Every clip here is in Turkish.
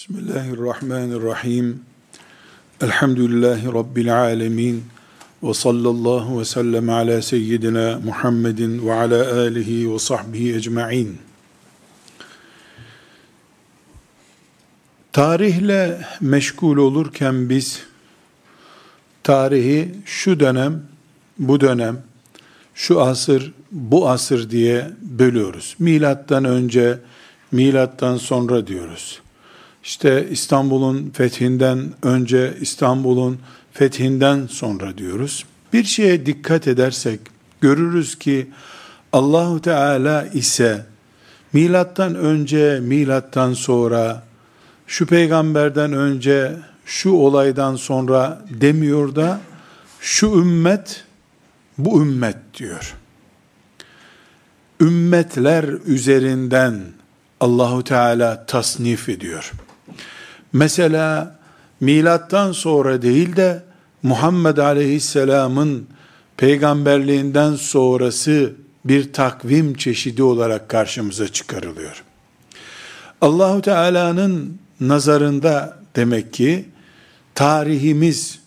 Bismillahirrahmanirrahim. Elhamdülillahi Rabbil alemin. Ve sallallahu ve sellem ala seyyidina Muhammedin ve ala alihi ve sahbihi ecma'in. Tarihle meşgul olurken biz, tarihi şu dönem, bu dönem, şu asır, bu asır diye bölüyoruz. Milattan önce, milattan sonra diyoruz işte İstanbul'un fethinden önce, İstanbul'un fethinden sonra diyoruz. Bir şeye dikkat edersek görürüz ki Allahu Teala ise milattan önce, milattan sonra, şu peygamberden önce, şu olaydan sonra demiyor da şu ümmet bu ümmet diyor. Ümmetler üzerinden Allahu Teala tasnif ediyor. Mesela milattan sonra değil de Muhammed Aleyhisselam'ın peygamberliğinden sonrası bir takvim çeşidi olarak karşımıza çıkarılıyor. Allahu Teala'nın nazarında demek ki tarihimiz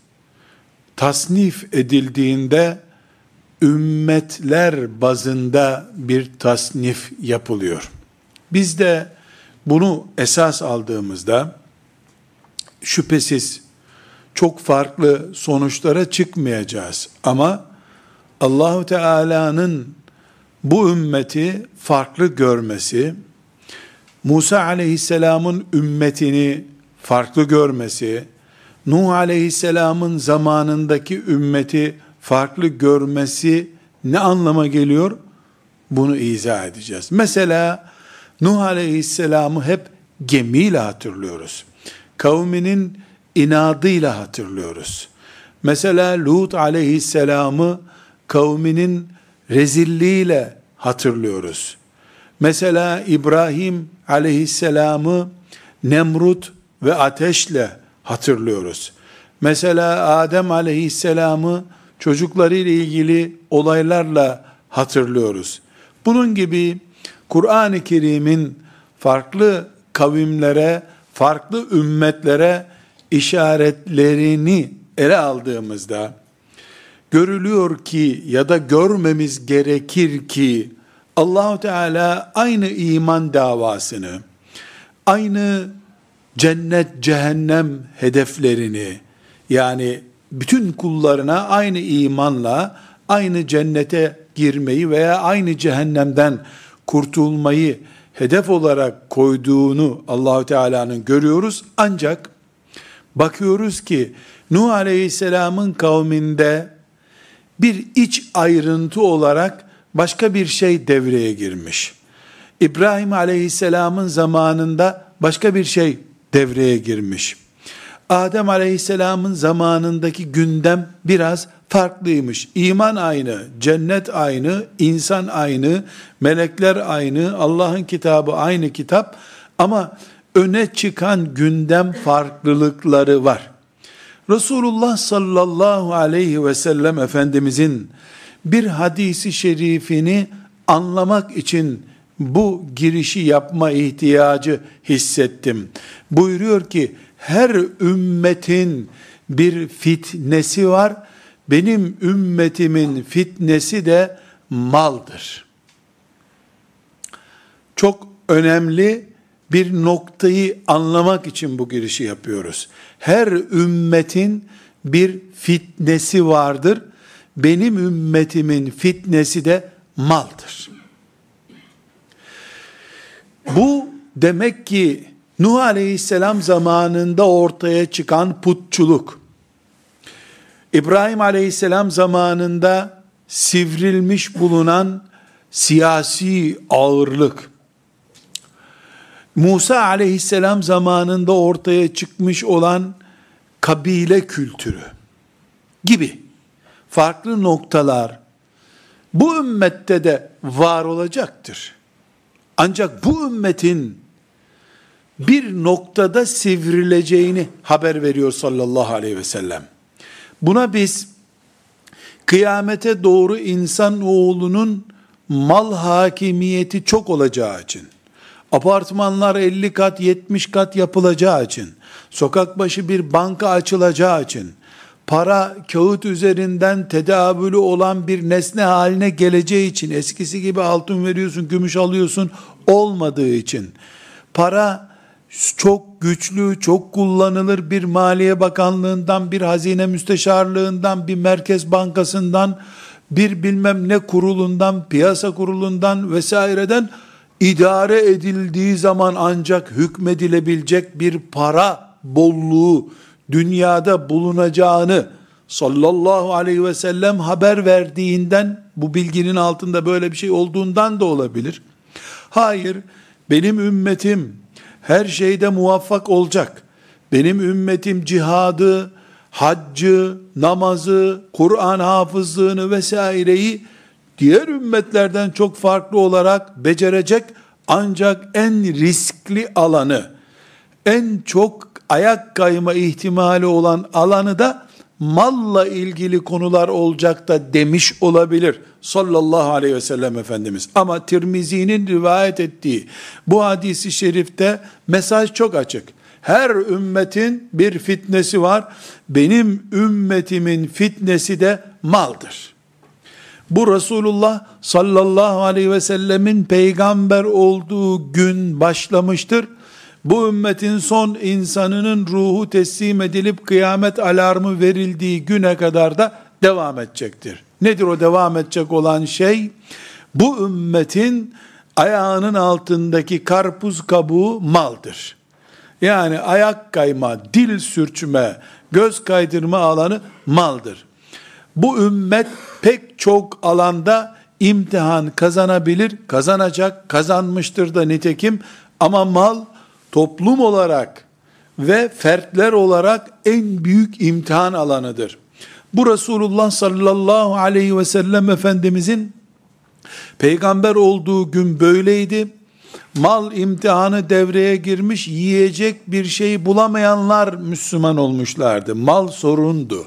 tasnif edildiğinde ümmetler bazında bir tasnif yapılıyor. Biz de bunu esas aldığımızda şüphesiz çok farklı sonuçlara çıkmayacağız. Ama Allahu Teala'nın bu ümmeti farklı görmesi, Musa aleyhisselamın ümmetini farklı görmesi, Nuh aleyhisselamın zamanındaki ümmeti farklı görmesi ne anlama geliyor? Bunu izah edeceğiz. Mesela Nuh aleyhisselamı hep gemiyle hatırlıyoruz kavminin inadıyla hatırlıyoruz. Mesela Lut aleyhisselamı kavminin rezilliğiyle hatırlıyoruz. Mesela İbrahim aleyhisselamı Nemrut ve ateşle hatırlıyoruz. Mesela Adem aleyhisselamı çocuklarıyla ilgili olaylarla hatırlıyoruz. Bunun gibi Kur'an-ı Kerim'in farklı kavimlere farklı ümmetlere işaretlerini ele aldığımızda görülüyor ki ya da görmemiz gerekir ki Allahu Teala aynı iman davasını, aynı cennet cehennem hedeflerini yani bütün kullarına aynı imanla aynı cennete girmeyi veya aynı cehennemden kurtulmayı hedef olarak koyduğunu Allahü Teala'nın görüyoruz. Ancak bakıyoruz ki Nuh Aleyhisselam'ın kavminde bir iç ayrıntı olarak başka bir şey devreye girmiş. İbrahim Aleyhisselam'ın zamanında başka bir şey devreye girmiş. Adem Aleyhisselam'ın zamanındaki gündem biraz farklıymış. İman aynı, cennet aynı, insan aynı, melekler aynı, Allah'ın kitabı aynı kitap ama öne çıkan gündem farklılıkları var. Resulullah sallallahu aleyhi ve sellem Efendimizin bir hadisi şerifini anlamak için bu girişi yapma ihtiyacı hissettim. Buyuruyor ki her ümmetin bir fitnesi var benim ümmetimin fitnesi de maldır. Çok önemli bir noktayı anlamak için bu girişi yapıyoruz. Her ümmetin bir fitnesi vardır. Benim ümmetimin fitnesi de maldır. Bu demek ki Nuh Aleyhisselam zamanında ortaya çıkan putçuluk, İbrahim aleyhisselam zamanında sivrilmiş bulunan siyasi ağırlık, Musa aleyhisselam zamanında ortaya çıkmış olan kabile kültürü gibi farklı noktalar bu ümmette de var olacaktır. Ancak bu ümmetin bir noktada sivrileceğini haber veriyor sallallahu aleyhi ve sellem. Buna biz kıyamete doğru insan oğlunun mal hakimiyeti çok olacağı için apartmanlar 50 kat 70 kat yapılacağı için, sokak başı bir banka açılacağı için, para kağıt üzerinden tedavülü olan bir nesne haline geleceği için, eskisi gibi altın veriyorsun, gümüş alıyorsun olmadığı için, para çok güçlü, çok kullanılır bir Maliye Bakanlığından, bir Hazine Müsteşarlığından, bir Merkez Bankasından, bir bilmem ne kurulundan, piyasa kurulundan vesaireden idare edildiği zaman ancak hükmedilebilecek bir para bolluğu dünyada bulunacağını sallallahu aleyhi ve sellem haber verdiğinden bu bilginin altında böyle bir şey olduğundan da olabilir. Hayır, benim ümmetim her şeyde muvaffak olacak. Benim ümmetim cihadı, haccı, namazı, Kur'an hafızlığını vesaireyi diğer ümmetlerden çok farklı olarak becerecek ancak en riskli alanı, en çok ayak kayma ihtimali olan alanı da malla ilgili konular olacak da demiş olabilir sallallahu aleyhi ve sellem Efendimiz. Ama Tirmizi'nin rivayet ettiği bu hadisi şerifte mesaj çok açık. Her ümmetin bir fitnesi var. Benim ümmetimin fitnesi de maldır. Bu Resulullah sallallahu aleyhi ve sellemin peygamber olduğu gün başlamıştır bu ümmetin son insanının ruhu teslim edilip kıyamet alarmı verildiği güne kadar da devam edecektir. Nedir o devam edecek olan şey? Bu ümmetin ayağının altındaki karpuz kabuğu maldır. Yani ayak kayma, dil sürçme, göz kaydırma alanı maldır. Bu ümmet pek çok alanda imtihan kazanabilir, kazanacak, kazanmıştır da nitekim ama mal toplum olarak ve fertler olarak en büyük imtihan alanıdır. Bu Resulullah sallallahu aleyhi ve sellem Efendimizin peygamber olduğu gün böyleydi. Mal imtihanı devreye girmiş, yiyecek bir şey bulamayanlar Müslüman olmuşlardı. Mal sorundu.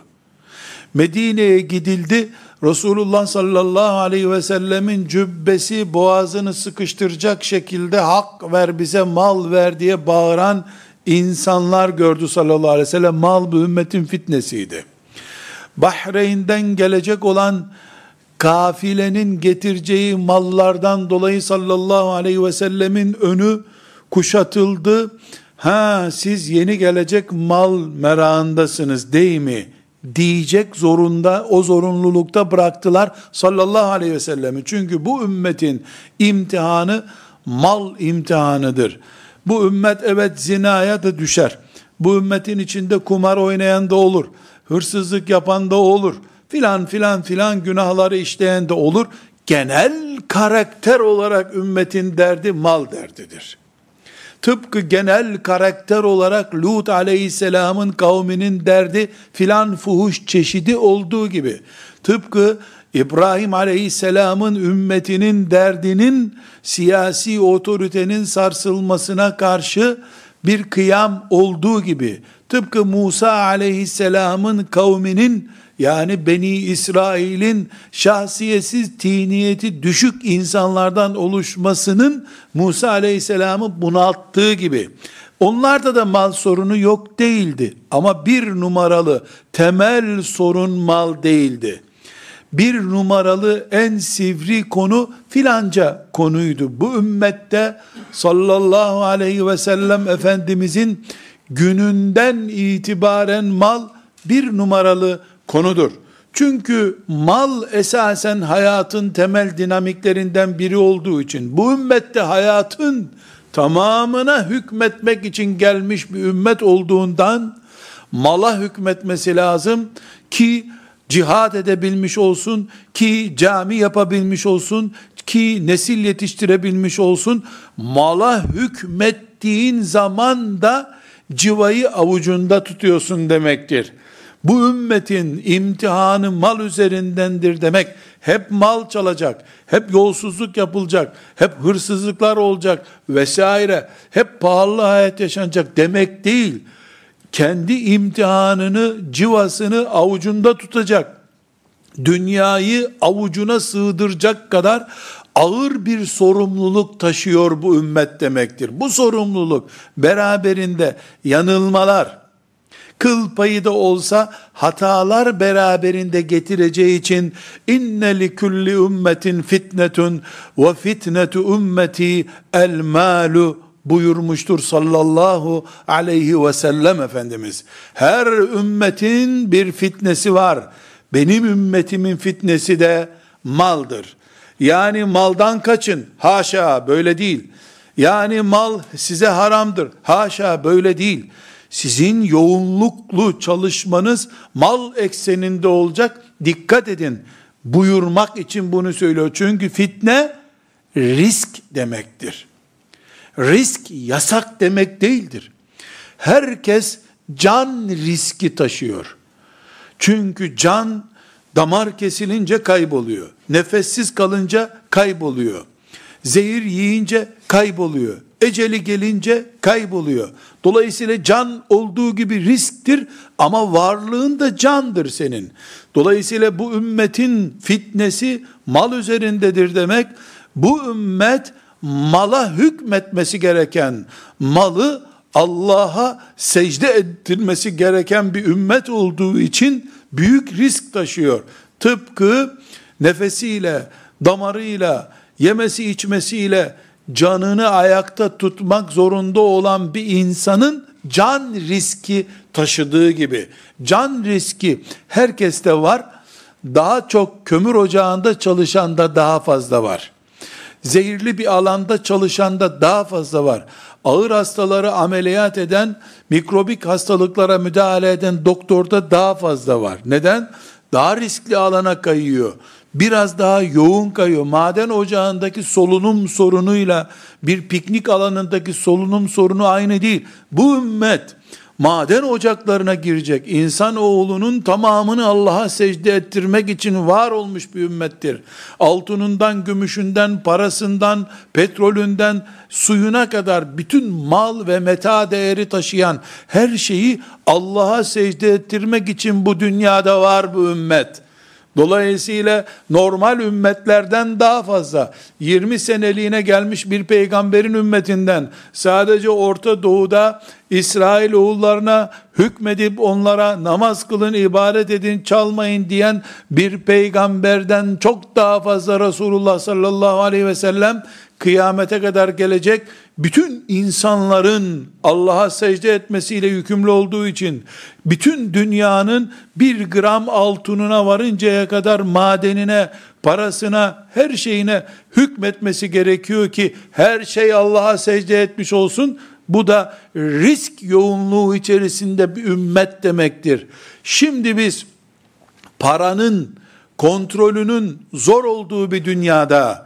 Medine'ye gidildi. Resulullah sallallahu aleyhi ve sellemin cübbesi boğazını sıkıştıracak şekilde hak ver bize mal ver diye bağıran insanlar gördü sallallahu aleyhi ve sellem. Mal bu ümmetin fitnesiydi. Bahreyn'den gelecek olan kafilenin getireceği mallardan dolayı sallallahu aleyhi ve sellemin önü kuşatıldı. Ha siz yeni gelecek mal merağındasınız değil mi? Diyecek zorunda, o zorunlulukta bıraktılar sallallahu aleyhi ve sellemi. Çünkü bu ümmetin imtihanı mal imtihanıdır. Bu ümmet evet zinaya da düşer. Bu ümmetin içinde kumar oynayan da olur. Hırsızlık yapan da olur. Filan filan filan günahları işleyen de olur. Genel karakter olarak ümmetin derdi mal derdidir. Tıpkı genel karakter olarak Lut aleyhisselamın kavminin derdi filan fuhuş çeşidi olduğu gibi, tıpkı İbrahim aleyhisselamın ümmetinin derdinin siyasi otoritenin sarsılmasına karşı bir kıyam olduğu gibi, tıpkı Musa aleyhisselamın kavminin yani Beni İsrail'in şahsiyetsiz tiniyeti düşük insanlardan oluşmasının Musa aleyhisselamı bunalttığı gibi, onlarda da mal sorunu yok değildi. Ama bir numaralı temel sorun mal değildi. Bir numaralı en sivri konu filanca konuydu. Bu ümmette sallallahu aleyhi ve sellem Efendimizin gününden itibaren mal bir numaralı konudur. Çünkü mal esasen hayatın temel dinamiklerinden biri olduğu için bu ümmette hayatın tamamına hükmetmek için gelmiş bir ümmet olduğundan mala hükmetmesi lazım ki cihad edebilmiş olsun, ki cami yapabilmiş olsun, ki nesil yetiştirebilmiş olsun. Mala hükmettiğin zaman da civayı avucunda tutuyorsun demektir bu ümmetin imtihanı mal üzerindendir demek, hep mal çalacak, hep yolsuzluk yapılacak, hep hırsızlıklar olacak vesaire, hep pahalı hayat yaşanacak demek değil. Kendi imtihanını, civasını avucunda tutacak, dünyayı avucuna sığdıracak kadar ağır bir sorumluluk taşıyor bu ümmet demektir. Bu sorumluluk beraberinde yanılmalar, kıl payı da olsa hatalar beraberinde getireceği için inne li kulli ümmetin fitnetun ve fitnetu ümmeti el malu buyurmuştur sallallahu aleyhi ve sellem Efendimiz. Her ümmetin bir fitnesi var. Benim ümmetimin fitnesi de maldır. Yani maldan kaçın. Haşa böyle değil. Yani mal size haramdır. Haşa böyle değil. Sizin yoğunluklu çalışmanız mal ekseninde olacak. Dikkat edin. Buyurmak için bunu söylüyor. Çünkü fitne risk demektir. Risk yasak demek değildir. Herkes can riski taşıyor. Çünkü can damar kesilince kayboluyor. Nefessiz kalınca kayboluyor. Zehir yiyince kayboluyor. Eceli gelince kayboluyor. Dolayısıyla can olduğu gibi risktir ama varlığın da candır senin. Dolayısıyla bu ümmetin fitnesi mal üzerindedir demek. Bu ümmet mala hükmetmesi gereken, malı Allah'a secde ettirmesi gereken bir ümmet olduğu için büyük risk taşıyor. Tıpkı nefesiyle, damarıyla, yemesi içmesiyle canını ayakta tutmak zorunda olan bir insanın can riski taşıdığı gibi. Can riski herkeste var. Daha çok kömür ocağında çalışan da daha fazla var. Zehirli bir alanda çalışan da daha fazla var. Ağır hastaları ameliyat eden, mikrobik hastalıklara müdahale eden doktorda daha fazla var. Neden? Daha riskli alana kayıyor biraz daha yoğun kayıyor. Maden ocağındaki solunum sorunuyla bir piknik alanındaki solunum sorunu aynı değil. Bu ümmet maden ocaklarına girecek. İnsan oğlunun tamamını Allah'a secde ettirmek için var olmuş bir ümmettir. Altınından, gümüşünden, parasından, petrolünden, suyuna kadar bütün mal ve meta değeri taşıyan her şeyi Allah'a secde ettirmek için bu dünyada var bu ümmet. Dolayısıyla normal ümmetlerden daha fazla 20 seneliğine gelmiş bir peygamberin ümmetinden sadece Orta Doğu'da İsrail oğullarına hükmedip onlara namaz kılın, ibadet edin, çalmayın diyen bir peygamberden çok daha fazla Resulullah sallallahu aleyhi ve sellem kıyamete kadar gelecek bütün insanların Allah'a secde etmesiyle yükümlü olduğu için bütün dünyanın bir gram altınına varıncaya kadar madenine, parasına, her şeyine hükmetmesi gerekiyor ki her şey Allah'a secde etmiş olsun. Bu da risk yoğunluğu içerisinde bir ümmet demektir. Şimdi biz paranın kontrolünün zor olduğu bir dünyada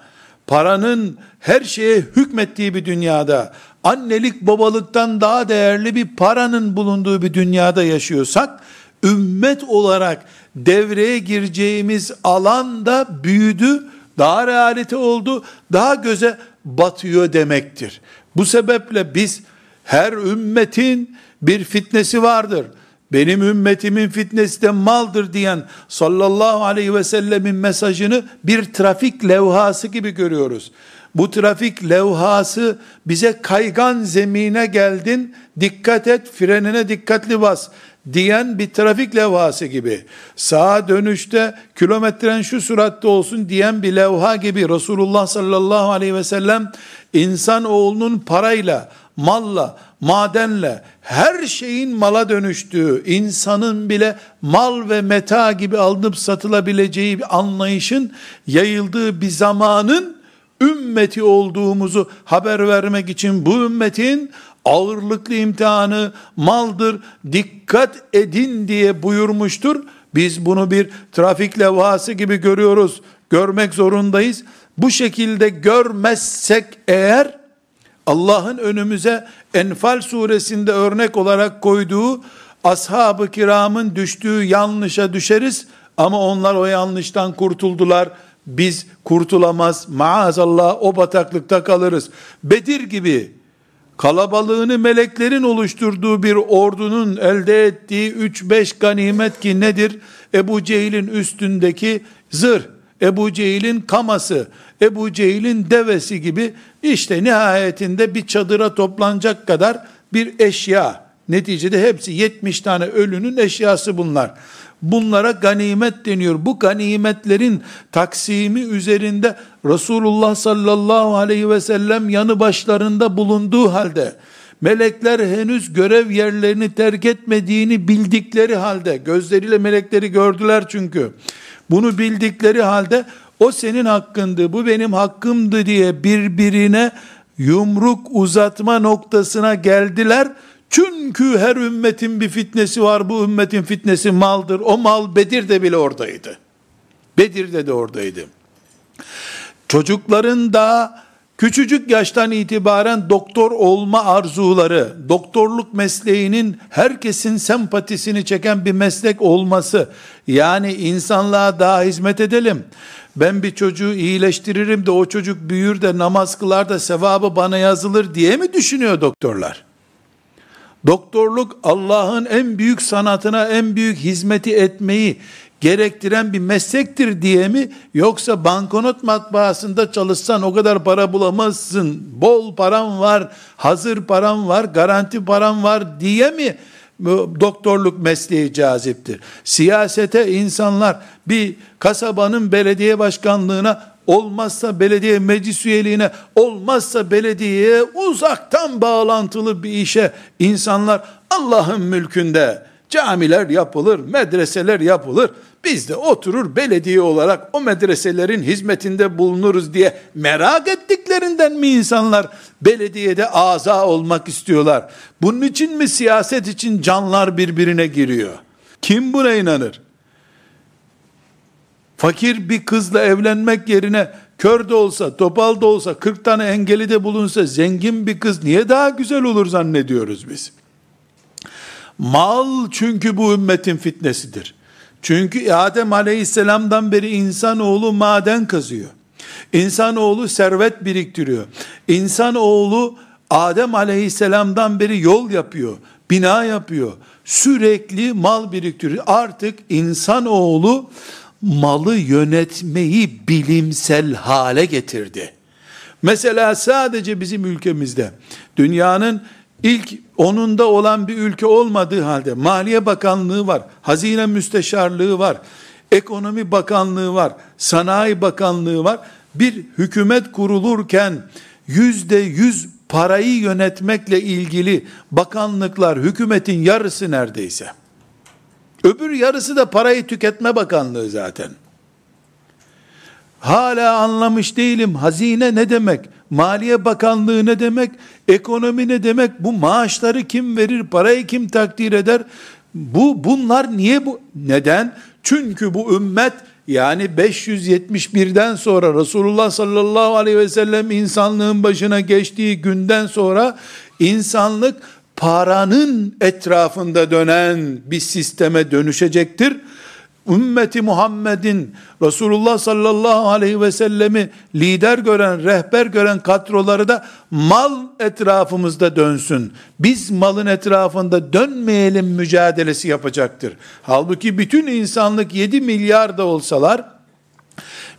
paranın her şeye hükmettiği bir dünyada, annelik babalıktan daha değerli bir paranın bulunduğu bir dünyada yaşıyorsak, ümmet olarak devreye gireceğimiz alan da büyüdü, daha realite oldu, daha göze batıyor demektir. Bu sebeple biz her ümmetin bir fitnesi vardır benim ümmetimin fitnesi de maldır diyen sallallahu aleyhi ve sellemin mesajını bir trafik levhası gibi görüyoruz. Bu trafik levhası bize kaygan zemine geldin, dikkat et, frenine dikkatli bas diyen bir trafik levhası gibi. Sağa dönüşte kilometren şu süratte olsun diyen bir levha gibi Resulullah sallallahu aleyhi ve sellem insan oğlunun parayla, malla, madenle, her şeyin mala dönüştüğü, insanın bile mal ve meta gibi alınıp satılabileceği bir anlayışın yayıldığı bir zamanın ümmeti olduğumuzu haber vermek için bu ümmetin ağırlıklı imtihanı maldır, dikkat edin diye buyurmuştur. Biz bunu bir trafik levhası gibi görüyoruz, görmek zorundayız. Bu şekilde görmezsek eğer, Allah'ın önümüze Enfal suresinde örnek olarak koyduğu ashab-ı kiramın düştüğü yanlışa düşeriz ama onlar o yanlıştan kurtuldular. Biz kurtulamaz maazallah o bataklıkta kalırız. Bedir gibi kalabalığını meleklerin oluşturduğu bir ordunun elde ettiği 3-5 ganimet ki nedir? Ebu Cehil'in üstündeki zırh, Ebu Cehil'in kaması, Ebu Cehil'in devesi gibi işte nihayetinde bir çadıra toplanacak kadar bir eşya. Neticede hepsi 70 tane ölünün eşyası bunlar. Bunlara ganimet deniyor. Bu ganimetlerin taksimi üzerinde Resulullah sallallahu aleyhi ve sellem yanı başlarında bulunduğu halde melekler henüz görev yerlerini terk etmediğini bildikleri halde gözleriyle melekleri gördüler çünkü bunu bildikleri halde o senin hakkındı bu benim hakkımdı diye birbirine yumruk uzatma noktasına geldiler çünkü her ümmetin bir fitnesi var. Bu ümmetin fitnesi maldır. O mal Bedir'de bile oradaydı. Bedir'de de oradaydı. Çocukların da küçücük yaştan itibaren doktor olma arzuları, doktorluk mesleğinin herkesin sempatisini çeken bir meslek olması, yani insanlığa daha hizmet edelim, ben bir çocuğu iyileştiririm de o çocuk büyür de namaz kılar da sevabı bana yazılır diye mi düşünüyor doktorlar? Doktorluk Allah'ın en büyük sanatına en büyük hizmeti etmeyi gerektiren bir meslektir diye mi yoksa banknot matbaasında çalışsan o kadar para bulamazsın bol param var hazır param var garanti param var diye mi doktorluk mesleği caziptir. Siyasete insanlar bir kasabanın belediye başkanlığına olmazsa belediye meclis üyeliğine, olmazsa belediyeye uzaktan bağlantılı bir işe insanlar Allah'ın mülkünde camiler yapılır, medreseler yapılır. Biz de oturur belediye olarak o medreselerin hizmetinde bulunuruz diye merak ettiklerinden mi insanlar belediyede aza olmak istiyorlar? Bunun için mi siyaset için canlar birbirine giriyor? Kim buna inanır? Fakir bir kızla evlenmek yerine kör de olsa, topal da olsa, 40 tane engeli de bulunsa zengin bir kız niye daha güzel olur zannediyoruz biz? Mal çünkü bu ümmetin fitnesidir. Çünkü Adem aleyhisselamdan beri insanoğlu maden kazıyor. İnsanoğlu servet biriktiriyor. İnsanoğlu Adem aleyhisselamdan beri yol yapıyor, bina yapıyor. Sürekli mal biriktiriyor. Artık insanoğlu malı yönetmeyi bilimsel hale getirdi. Mesela sadece bizim ülkemizde dünyanın ilk onunda olan bir ülke olmadığı halde Maliye Bakanlığı var, Hazine Müsteşarlığı var, Ekonomi Bakanlığı var, Sanayi Bakanlığı var. Bir hükümet kurulurken yüzde yüz parayı yönetmekle ilgili bakanlıklar hükümetin yarısı neredeyse. Öbür yarısı da parayı tüketme bakanlığı zaten. Hala anlamış değilim. Hazine ne demek? Maliye Bakanlığı ne demek? Ekonomi ne demek? Bu maaşları kim verir? Parayı kim takdir eder? Bu bunlar niye bu? Neden? Çünkü bu ümmet yani 571'den sonra Resulullah sallallahu aleyhi ve sellem insanlığın başına geçtiği günden sonra insanlık paranın etrafında dönen bir sisteme dönüşecektir. Ümmeti Muhammed'in Resulullah sallallahu aleyhi ve sellemi lider gören, rehber gören kadroları da mal etrafımızda dönsün. Biz malın etrafında dönmeyelim mücadelesi yapacaktır. Halbuki bütün insanlık 7 milyar da olsalar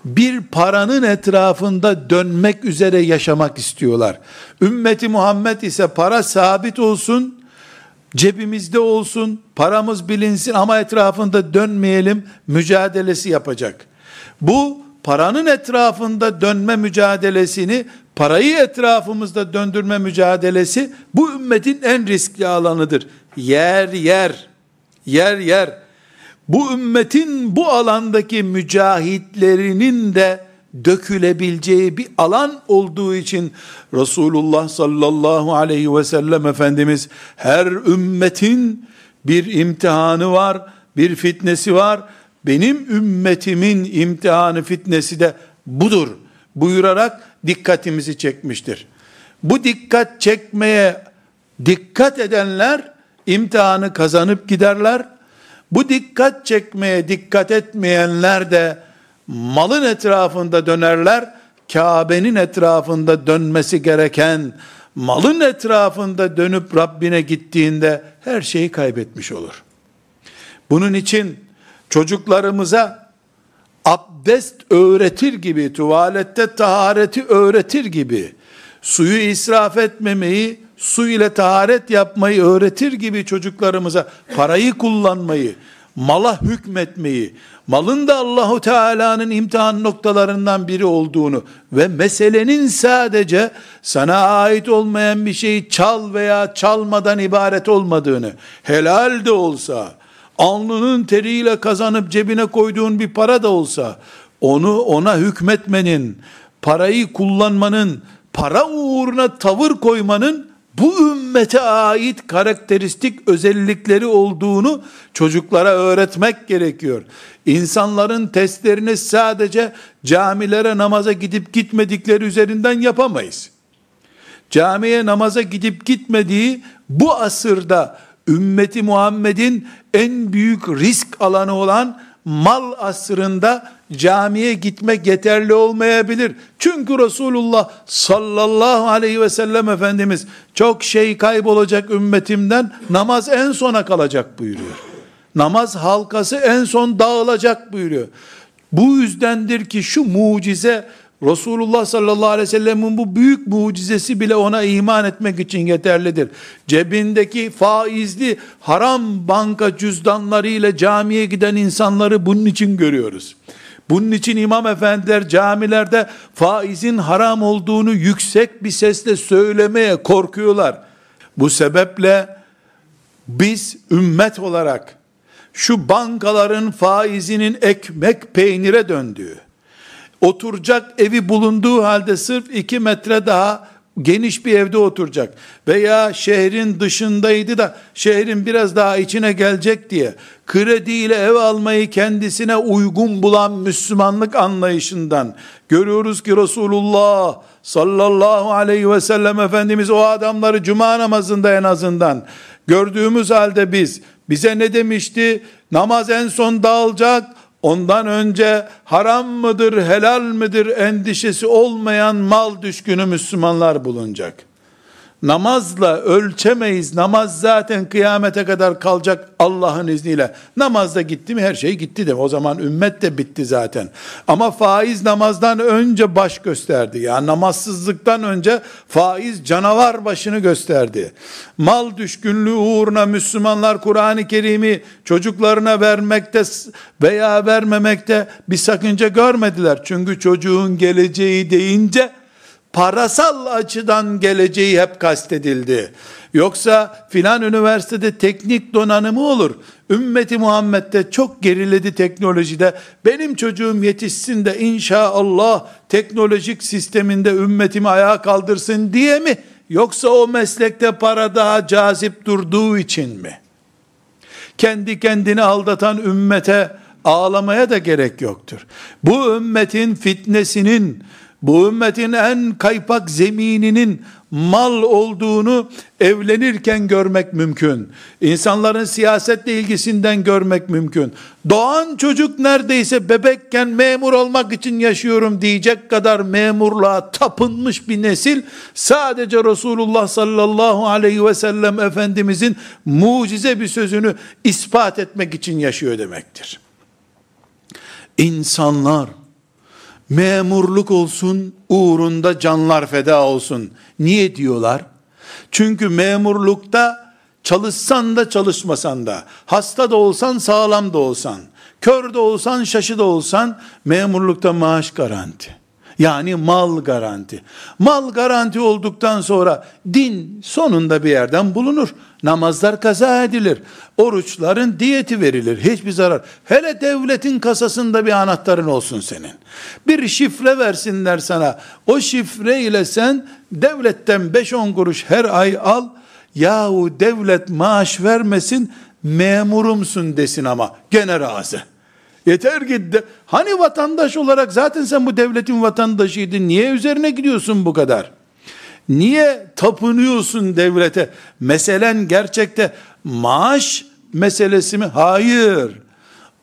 bir paranın etrafında dönmek üzere yaşamak istiyorlar. Ümmeti Muhammed ise para sabit olsun, cebimizde olsun, paramız bilinsin ama etrafında dönmeyelim mücadelesi yapacak. Bu paranın etrafında dönme mücadelesini, parayı etrafımızda döndürme mücadelesi bu ümmetin en riskli alanıdır. Yer yer, yer yer bu ümmetin bu alandaki mücahitlerinin de dökülebileceği bir alan olduğu için Resulullah sallallahu aleyhi ve sellem Efendimiz her ümmetin bir imtihanı var, bir fitnesi var. Benim ümmetimin imtihanı fitnesi de budur buyurarak dikkatimizi çekmiştir. Bu dikkat çekmeye dikkat edenler imtihanı kazanıp giderler bu dikkat çekmeye dikkat etmeyenler de malın etrafında dönerler. Kabe'nin etrafında dönmesi gereken malın etrafında dönüp Rabbine gittiğinde her şeyi kaybetmiş olur. Bunun için çocuklarımıza abdest öğretir gibi, tuvalette tahareti öğretir gibi, suyu israf etmemeyi, su ile taharet yapmayı öğretir gibi çocuklarımıza parayı kullanmayı, mala hükmetmeyi, malın da Allahu Teala'nın imtihan noktalarından biri olduğunu ve meselenin sadece sana ait olmayan bir şeyi çal veya çalmadan ibaret olmadığını, helal de olsa, alnının teriyle kazanıp cebine koyduğun bir para da olsa, onu ona hükmetmenin, parayı kullanmanın, para uğruna tavır koymanın bu ümmete ait karakteristik özellikleri olduğunu çocuklara öğretmek gerekiyor. İnsanların testlerini sadece camilere namaza gidip gitmedikleri üzerinden yapamayız. Camiye namaza gidip gitmediği bu asırda ümmeti Muhammed'in en büyük risk alanı olan mal asrında camiye gitmek yeterli olmayabilir. Çünkü Resulullah sallallahu aleyhi ve sellem Efendimiz çok şey kaybolacak ümmetimden namaz en sona kalacak buyuruyor. Namaz halkası en son dağılacak buyuruyor. Bu yüzdendir ki şu mucize Resulullah sallallahu aleyhi ve sellemin bu büyük mucizesi bile ona iman etmek için yeterlidir. Cebindeki faizli haram banka cüzdanlarıyla camiye giden insanları bunun için görüyoruz. Bunun için imam efendiler camilerde faizin haram olduğunu yüksek bir sesle söylemeye korkuyorlar. Bu sebeple biz ümmet olarak şu bankaların faizinin ekmek peynire döndüğü, oturacak evi bulunduğu halde sırf iki metre daha geniş bir evde oturacak veya şehrin dışındaydı da şehrin biraz daha içine gelecek diye krediyle ev almayı kendisine uygun bulan Müslümanlık anlayışından görüyoruz ki Resulullah sallallahu aleyhi ve sellem Efendimiz o adamları cuma namazında en azından gördüğümüz halde biz bize ne demişti? Namaz en son dağılacak ondan önce haram mıdır, helal midir endişesi olmayan mal düşkünü Müslümanlar bulunacak. Namazla ölçemeyiz. Namaz zaten kıyamete kadar kalacak Allah'ın izniyle. Namazda gitti mi her şey gitti de. O zaman ümmet de bitti zaten. Ama faiz namazdan önce baş gösterdi. Yani namazsızlıktan önce faiz canavar başını gösterdi. Mal düşkünlüğü uğruna Müslümanlar Kur'an-ı Kerim'i çocuklarına vermekte veya vermemekte bir sakınca görmediler. Çünkü çocuğun geleceği deyince parasal açıdan geleceği hep kastedildi. Yoksa filan üniversitede teknik donanımı olur. Ümmeti Muhammed'de çok geriledi teknolojide. Benim çocuğum yetişsin de inşallah teknolojik sisteminde ümmetimi ayağa kaldırsın diye mi? Yoksa o meslekte para daha cazip durduğu için mi? Kendi kendini aldatan ümmete ağlamaya da gerek yoktur. Bu ümmetin fitnesinin, bu ümmetin en kaypak zemininin mal olduğunu evlenirken görmek mümkün. İnsanların siyasetle ilgisinden görmek mümkün. Doğan çocuk neredeyse bebekken memur olmak için yaşıyorum diyecek kadar memurluğa tapınmış bir nesil sadece Resulullah sallallahu aleyhi ve sellem Efendimizin mucize bir sözünü ispat etmek için yaşıyor demektir. İnsanlar memurluk olsun, uğrunda canlar feda olsun. Niye diyorlar? Çünkü memurlukta çalışsan da çalışmasan da, hasta da olsan sağlam da olsan, kör de olsan şaşı da olsan, memurlukta maaş garanti. Yani mal garanti. Mal garanti olduktan sonra din sonunda bir yerden bulunur. Namazlar kaza edilir. Oruçların diyeti verilir. Hiçbir zarar. Hele devletin kasasında bir anahtarın olsun senin. Bir şifre versinler sana. O şifre ile sen devletten 5-10 kuruş her ay al. Yahu devlet maaş vermesin memurumsun desin ama gene razı. Yeter ki de, hani vatandaş olarak zaten sen bu devletin vatandaşıydın. Niye üzerine gidiyorsun bu kadar? Niye tapınıyorsun devlete? Meselen gerçekte maaş meselesi mi? Hayır.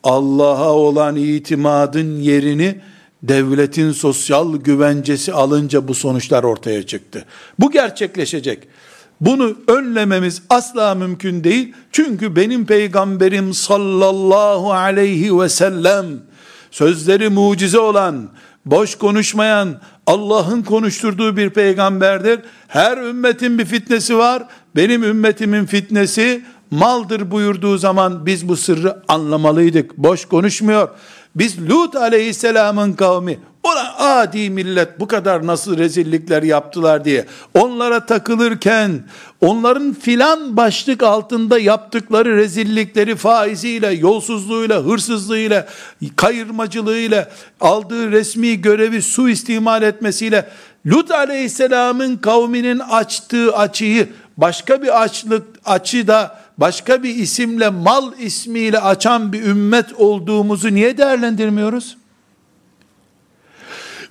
Allah'a olan itimadın yerini devletin sosyal güvencesi alınca bu sonuçlar ortaya çıktı. Bu gerçekleşecek. Bunu önlememiz asla mümkün değil. Çünkü benim peygamberim sallallahu aleyhi ve sellem sözleri mucize olan, boş konuşmayan, Allah'ın konuşturduğu bir peygamberdir. Her ümmetin bir fitnesi var. Benim ümmetimin fitnesi maldır buyurduğu zaman biz bu sırrı anlamalıydık. Boş konuşmuyor. Biz Lut aleyhisselamın kavmi ona adi millet bu kadar nasıl rezillikler yaptılar? diye onlara takılırken onların filan başlık altında yaptıkları rezillikleri faiziyle, yolsuzluğuyla, hırsızlığıyla, kayırmacılığıyla, aldığı resmi görevi suistimal etmesiyle Lut aleyhisselamın kavminin açtığı açıyı başka bir açlık açı da başka bir isimle mal ismiyle açan bir ümmet olduğumuzu niye değerlendirmiyoruz?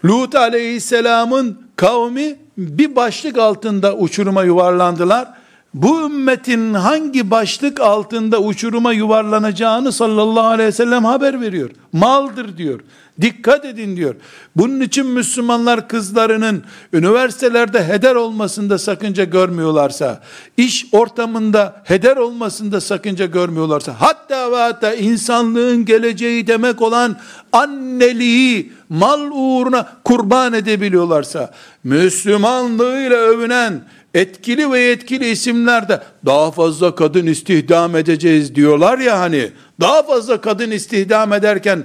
Lut aleyhisselamın kavmi bir başlık altında uçuruma yuvarlandılar. Bu ümmetin hangi başlık altında uçuruma yuvarlanacağını sallallahu aleyhi ve sellem haber veriyor. Maldır diyor. Dikkat edin diyor. Bunun için Müslümanlar kızlarının üniversitelerde heder olmasında sakınca görmüyorlarsa, iş ortamında heder olmasında sakınca görmüyorlarsa, hatta ve hatta insanlığın geleceği demek olan anneliği mal uğruna kurban edebiliyorlarsa, Müslümanlığıyla övünen, etkili ve yetkili isimlerde daha fazla kadın istihdam edeceğiz diyorlar ya hani, daha fazla kadın istihdam ederken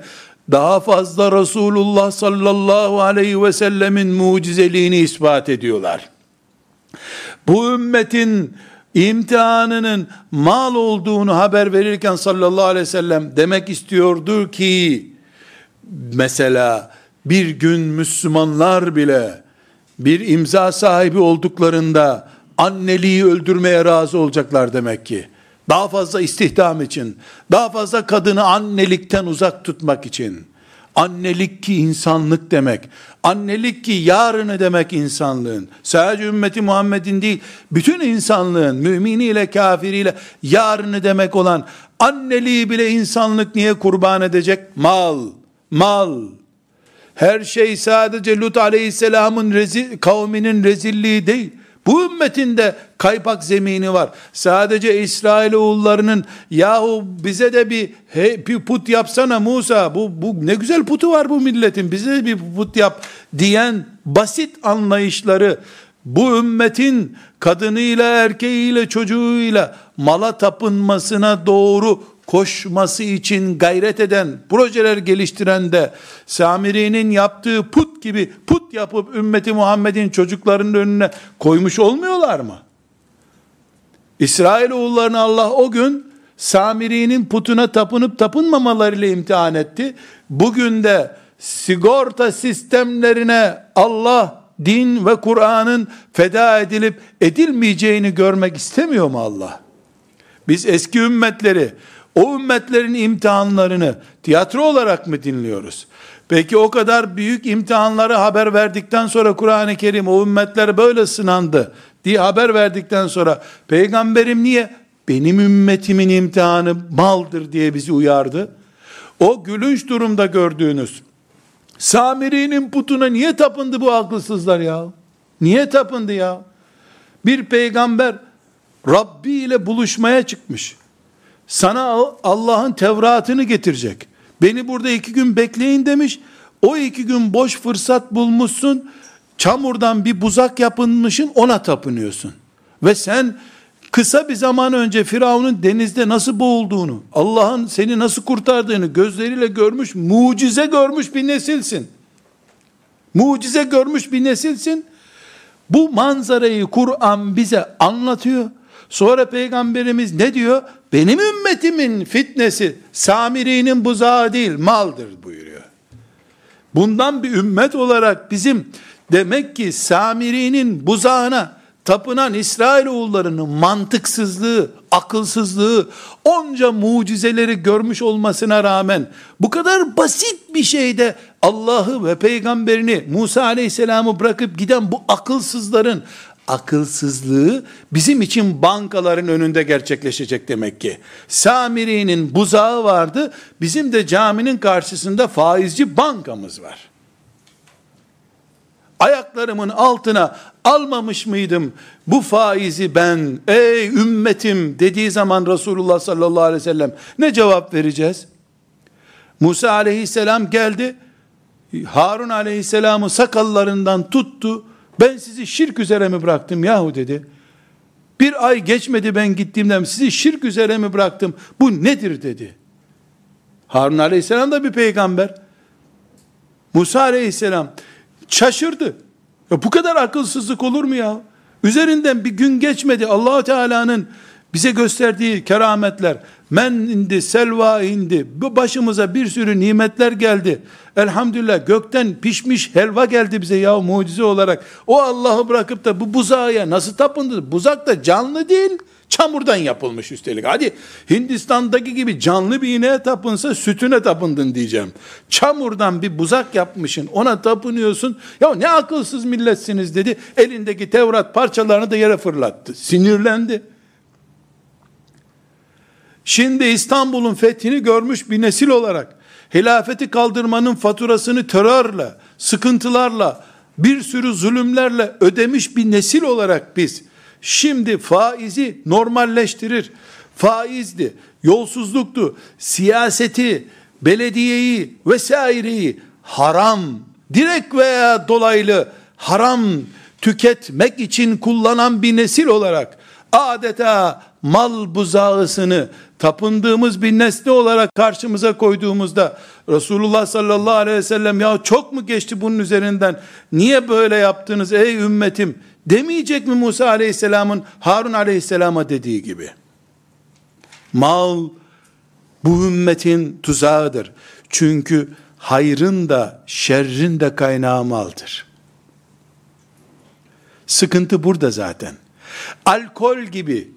daha fazla Resulullah sallallahu aleyhi ve sellemin mucizeliğini ispat ediyorlar. Bu ümmetin imtihanının mal olduğunu haber verirken sallallahu aleyhi ve sellem demek istiyordur ki mesela bir gün Müslümanlar bile bir imza sahibi olduklarında anneliği öldürmeye razı olacaklar demek ki. Daha fazla istihdam için, daha fazla kadını annelikten uzak tutmak için. Annelik ki insanlık demek. Annelik ki yarını demek insanlığın. Sadece ümmeti Muhammed'in değil, bütün insanlığın, müminiyle, kafiriyle yarını demek olan anneliği bile insanlık niye kurban edecek? Mal, mal. Her şey sadece Lut aleyhisselamın rezil, kavminin rezilliği değil. Bu ümmetin de kaypak zemini var. Sadece İsrail oğullarının yahu bize de bir, he, bir put yapsana Musa bu, bu ne güzel putu var bu milletin bize de bir put yap diyen basit anlayışları bu ümmetin kadınıyla erkeğiyle çocuğuyla mala tapınmasına doğru koşması için gayret eden, projeler geliştiren de Samiri'nin yaptığı put gibi put yapıp ümmeti Muhammed'in çocuklarının önüne koymuş olmuyorlar mı? İsrail oğullarını Allah o gün Samiri'nin putuna tapınıp tapınmamalarıyla imtihan etti. Bugün de sigorta sistemlerine Allah din ve Kur'an'ın feda edilip edilmeyeceğini görmek istemiyor mu Allah? Biz eski ümmetleri o ümmetlerin imtihanlarını tiyatro olarak mı dinliyoruz? Peki o kadar büyük imtihanları haber verdikten sonra Kur'an-ı Kerim o ümmetler böyle sınandı diye haber verdikten sonra peygamberim niye benim ümmetimin imtihanı maldır diye bizi uyardı? O gülünç durumda gördüğünüz Samiri'nin putuna niye tapındı bu akılsızlar ya? Niye tapındı ya? Bir peygamber Rabbi ile buluşmaya çıkmış. Sana Allah'ın Tevrat'ını getirecek. Beni burada iki gün bekleyin demiş. O iki gün boş fırsat bulmuşsun. Çamurdan bir buzak yapılmışın ona tapınıyorsun. Ve sen kısa bir zaman önce Firavun'un denizde nasıl boğulduğunu, Allah'ın seni nasıl kurtardığını gözleriyle görmüş, mucize görmüş bir nesilsin. Mucize görmüş bir nesilsin. Bu manzarayı Kur'an bize anlatıyor. Sonra peygamberimiz ne diyor? Benim ümmetimin fitnesi Samiri'nin buzağı değil maldır buyuruyor. Bundan bir ümmet olarak bizim demek ki Samiri'nin buzağına tapınan İsrail oğullarının mantıksızlığı, akılsızlığı, onca mucizeleri görmüş olmasına rağmen bu kadar basit bir şeyde Allah'ı ve peygamberini Musa aleyhisselamı bırakıp giden bu akılsızların akılsızlığı bizim için bankaların önünde gerçekleşecek demek ki. Samiri'nin buzağı vardı, bizim de caminin karşısında faizci bankamız var. Ayaklarımın altına almamış mıydım bu faizi ben ey ümmetim dediği zaman Resulullah sallallahu aleyhi ve sellem ne cevap vereceğiz? Musa aleyhisselam geldi. Harun aleyhisselamı sakallarından tuttu. Ben sizi şirk üzere mi bıraktım yahu dedi. Bir ay geçmedi ben gittiğimden sizi şirk üzere mi bıraktım? Bu nedir dedi. Harun aleyhisselam da bir peygamber. Musa aleyhisselam şaşırdı. Ya bu kadar akılsızlık olur mu ya? Üzerinden bir gün geçmedi. allah Teala'nın bize gösterdiği kerametler, men indi, selva indi, başımıza bir sürü nimetler geldi. Elhamdülillah gökten pişmiş helva geldi bize ya mucize olarak. O Allah'ı bırakıp da bu buzağa nasıl tapındı? Buzak da canlı değil, çamurdan yapılmış üstelik. Hadi Hindistan'daki gibi canlı bir ineğe tapınsa sütüne tapındın diyeceğim. Çamurdan bir buzak yapmışın, ona tapınıyorsun. Ya ne akılsız milletsiniz dedi. Elindeki Tevrat parçalarını da yere fırlattı. Sinirlendi. Şimdi İstanbul'un fethini görmüş bir nesil olarak hilafeti kaldırmanın faturasını terörle, sıkıntılarla, bir sürü zulümlerle ödemiş bir nesil olarak biz şimdi faizi normalleştirir. Faizdi, yolsuzluktu, siyaseti, belediyeyi vesaireyi haram, direkt veya dolaylı haram tüketmek için kullanan bir nesil olarak adeta mal buzağısını tapındığımız bir nesne olarak karşımıza koyduğumuzda Resulullah sallallahu aleyhi ve sellem ya çok mu geçti bunun üzerinden? Niye böyle yaptınız ey ümmetim? demeyecek mi Musa aleyhisselamın Harun aleyhisselama dediği gibi? Mal bu ümmetin tuzağıdır. Çünkü hayrın da şerrin de kaynağı maldır. Sıkıntı burada zaten. Alkol gibi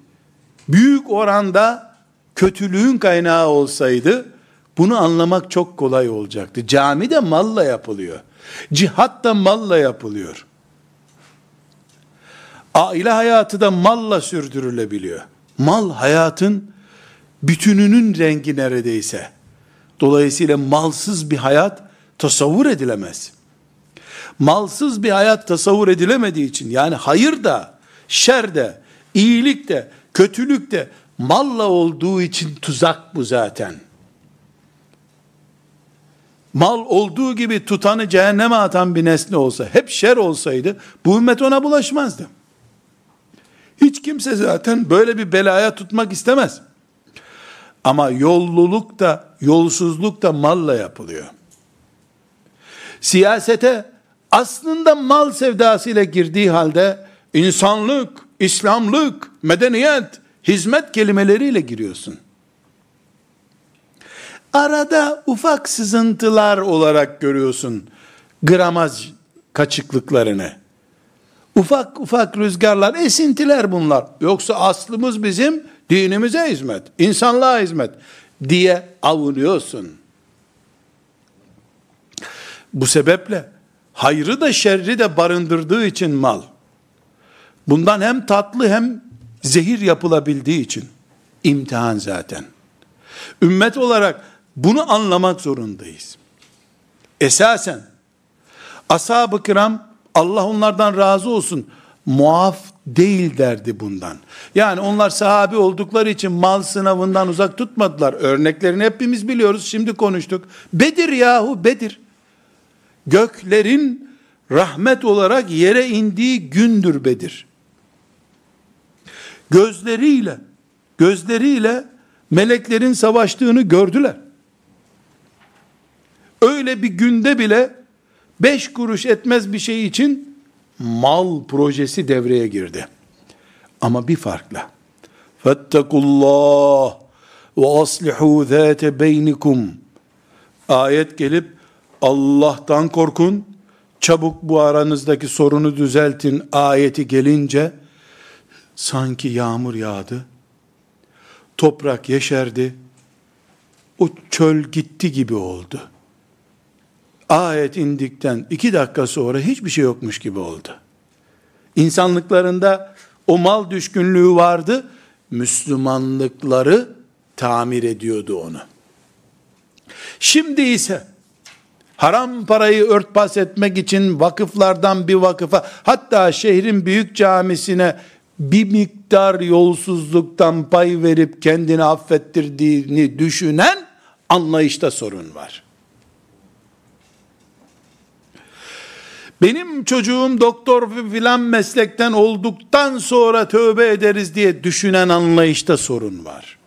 büyük oranda kötülüğün kaynağı olsaydı bunu anlamak çok kolay olacaktı. Cami de malla yapılıyor. Cihat da malla yapılıyor. Aile hayatı da malla sürdürülebiliyor. Mal hayatın bütününün rengi neredeyse. Dolayısıyla malsız bir hayat tasavvur edilemez. Malsız bir hayat tasavvur edilemediği için yani hayır da, şer de, iyilik de, kötülük de malla olduğu için tuzak bu zaten. Mal olduğu gibi tutanı cehenneme atan bir nesne olsa, hep şer olsaydı, bu ümmet ona bulaşmazdı. Hiç kimse zaten böyle bir belaya tutmak istemez. Ama yolluluk da, yolsuzluk da malla yapılıyor. Siyasete aslında mal sevdasıyla girdiği halde insanlık, İslamlık, medeniyet, hizmet kelimeleriyle giriyorsun. Arada ufak sızıntılar olarak görüyorsun gramaj kaçıklıklarını. Ufak ufak rüzgarlar, esintiler bunlar. Yoksa aslımız bizim dinimize hizmet, insanlığa hizmet diye avunuyorsun. Bu sebeple hayrı da şerri de barındırdığı için mal. Bundan hem tatlı hem zehir yapılabildiği için imtihan zaten. Ümmet olarak bunu anlamak zorundayız. Esasen ashab-ı kiram Allah onlardan razı olsun muaf değil derdi bundan. Yani onlar sahabi oldukları için mal sınavından uzak tutmadılar. Örneklerini hepimiz biliyoruz. Şimdi konuştuk. Bedir yahu Bedir. Göklerin rahmet olarak yere indiği gündür Bedir gözleriyle gözleriyle meleklerin savaştığını gördüler. Öyle bir günde bile beş kuruş etmez bir şey için mal projesi devreye girdi. Ama bir farkla. Fettekullah ve aslihu zâte beynikum. Ayet gelip Allah'tan korkun, çabuk bu aranızdaki sorunu düzeltin ayeti gelince sanki yağmur yağdı. Toprak yeşerdi. O çöl gitti gibi oldu. Ayet indikten iki dakika sonra hiçbir şey yokmuş gibi oldu. İnsanlıklarında o mal düşkünlüğü vardı. Müslümanlıkları tamir ediyordu onu. Şimdi ise haram parayı örtbas etmek için vakıflardan bir vakıfa hatta şehrin büyük camisine bir miktar yolsuzluktan pay verip kendini affettirdiğini düşünen Anlayışta sorun var. Benim çocuğum doktor filan meslekten olduktan sonra tövbe ederiz diye düşünen anlayışta sorun var.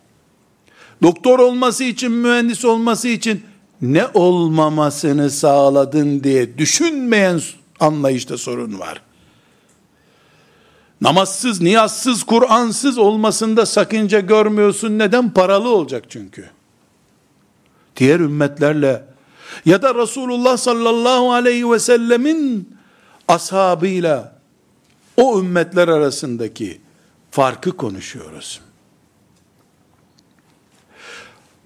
Doktor olması için, mühendis olması için ne olmamasını sağladın diye düşünmeyen anlayışta sorun var. Namazsız, niyazsız, Kur'ansız olmasında sakınca görmüyorsun. Neden? Paralı olacak çünkü. Diğer ümmetlerle ya da Resulullah sallallahu aleyhi ve sellemin ashabıyla o ümmetler arasındaki farkı konuşuyoruz.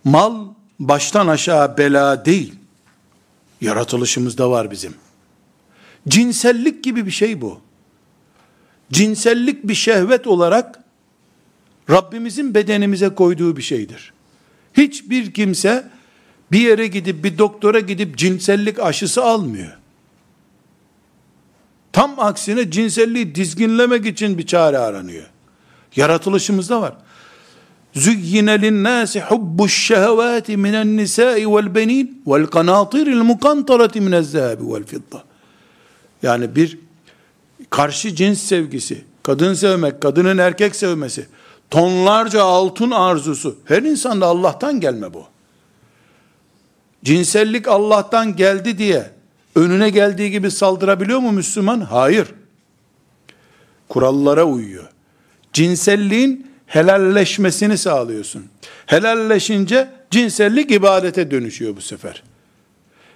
Mal baştan aşağı bela değil. Yaratılışımızda var bizim. Cinsellik gibi bir şey bu. Cinsellik bir şehvet olarak Rabbimizin bedenimize koyduğu bir şeydir. Hiçbir kimse bir yere gidip bir doktora gidip cinsellik aşısı almıyor. Tam aksine cinselliği dizginlemek için bir çare aranıyor. Yaratılışımızda var. Züyyine linnâsi hubbuş şehevâti minen nisâi vel benin vel kanâtiril mukantarati minez zâbi vel fidda. Yani bir karşı cins sevgisi, kadın sevmek, kadının erkek sevmesi, tonlarca altın arzusu, her insanda Allah'tan gelme bu. Cinsellik Allah'tan geldi diye önüne geldiği gibi saldırabiliyor mu Müslüman? Hayır. Kurallara uyuyor. Cinselliğin helalleşmesini sağlıyorsun. Helalleşince cinsellik ibadete dönüşüyor bu sefer.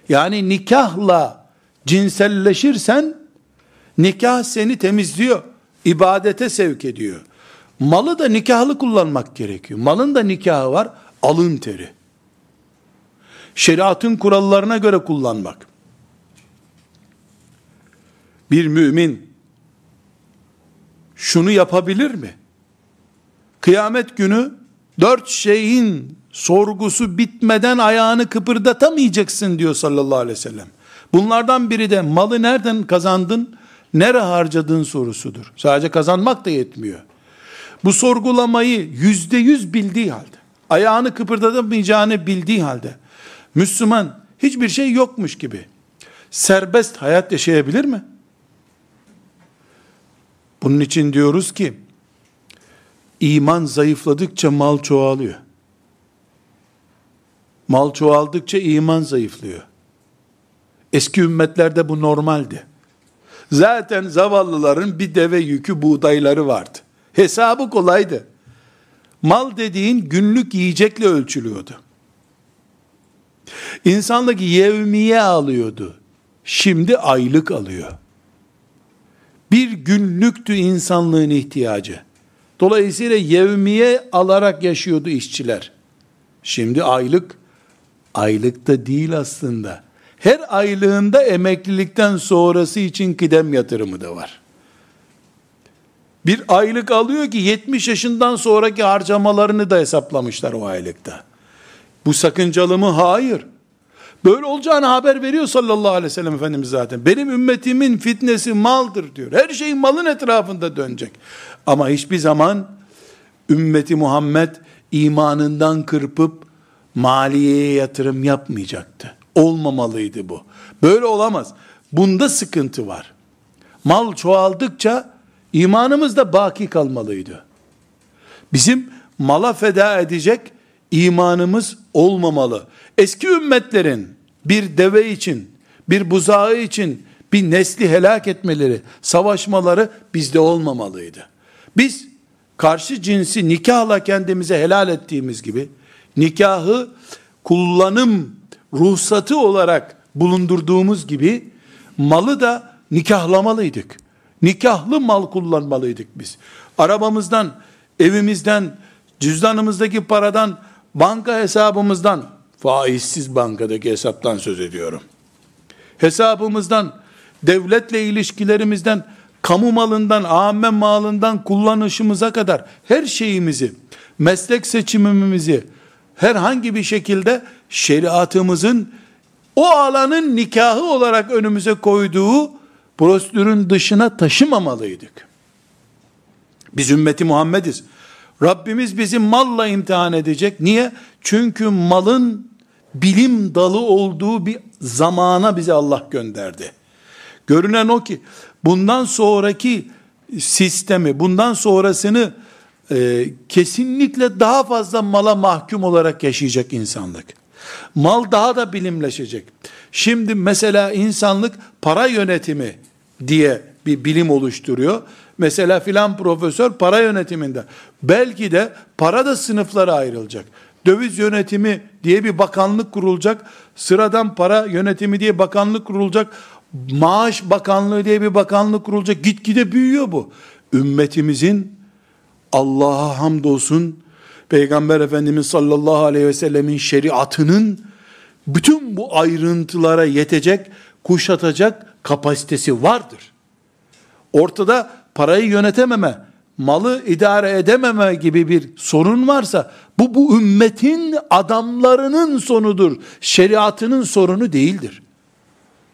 Yani nikahla cinselleşirsen nikah seni temizliyor. ibadete sevk ediyor. Malı da nikahlı kullanmak gerekiyor. Malın da nikahı var. Alın teri şeriatın kurallarına göre kullanmak. Bir mümin şunu yapabilir mi? Kıyamet günü dört şeyin sorgusu bitmeden ayağını kıpırdatamayacaksın diyor sallallahu aleyhi ve sellem. Bunlardan biri de malı nereden kazandın, nere harcadın sorusudur. Sadece kazanmak da yetmiyor. Bu sorgulamayı yüzde yüz bildiği halde, ayağını kıpırdatamayacağını bildiği halde, Müslüman hiçbir şey yokmuş gibi serbest hayat yaşayabilir mi? Bunun için diyoruz ki iman zayıfladıkça mal çoğalıyor. Mal çoğaldıkça iman zayıflıyor. Eski ümmetlerde bu normaldi. Zaten zavallıların bir deve yükü buğdayları vardı. Hesabı kolaydı. Mal dediğin günlük yiyecekle ölçülüyordu. İnsanlık yevmiye alıyordu. Şimdi aylık alıyor. Bir günlüktü insanlığın ihtiyacı. Dolayısıyla yevmiye alarak yaşıyordu işçiler. Şimdi aylık, aylıkta değil aslında. Her aylığında emeklilikten sonrası için kıdem yatırımı da var. Bir aylık alıyor ki 70 yaşından sonraki harcamalarını da hesaplamışlar o aylıkta. Bu sakıncalı mı? Hayır. Böyle olacağını haber veriyor sallallahu aleyhi ve sellem Efendimiz zaten. Benim ümmetimin fitnesi maldır diyor. Her şey malın etrafında dönecek. Ama hiçbir zaman ümmeti Muhammed imanından kırpıp maliyeye yatırım yapmayacaktı. Olmamalıydı bu. Böyle olamaz. Bunda sıkıntı var. Mal çoğaldıkça imanımız da baki kalmalıydı. Bizim mala feda edecek imanımız olmamalı. Eski ümmetlerin bir deve için, bir buzağı için bir nesli helak etmeleri, savaşmaları bizde olmamalıydı. Biz karşı cinsi nikahla kendimize helal ettiğimiz gibi nikahı kullanım ruhsatı olarak bulundurduğumuz gibi malı da nikahlamalıydık. Nikahlı mal kullanmalıydık biz. Arabamızdan, evimizden, cüzdanımızdaki paradan banka hesabımızdan, faizsiz bankadaki hesaptan söz ediyorum. Hesabımızdan, devletle ilişkilerimizden, kamu malından, amme malından kullanışımıza kadar her şeyimizi, meslek seçimimizi herhangi bir şekilde şeriatımızın o alanın nikahı olarak önümüze koyduğu prosedürün dışına taşımamalıydık. Biz ümmeti Muhammediz. Rabbimiz bizi malla imtihan edecek. Niye? Çünkü malın bilim dalı olduğu bir zamana bizi Allah gönderdi. Görünen o ki bundan sonraki sistemi, bundan sonrasını e, kesinlikle daha fazla mala mahkum olarak yaşayacak insanlık. Mal daha da bilimleşecek. Şimdi mesela insanlık para yönetimi diye bir bilim oluşturuyor. Mesela filan profesör para yönetiminde. Belki de para da sınıflara ayrılacak. Döviz yönetimi diye bir bakanlık kurulacak. Sıradan para yönetimi diye bakanlık kurulacak. Maaş bakanlığı diye bir bakanlık kurulacak. Gitgide büyüyor bu. Ümmetimizin Allah'a hamdolsun Peygamber Efendimiz sallallahu aleyhi ve sellemin şeriatının bütün bu ayrıntılara yetecek, kuşatacak kapasitesi vardır. Ortada parayı yönetememe, malı idare edememe gibi bir sorun varsa bu bu ümmetin adamlarının sonudur. Şeriatının sorunu değildir.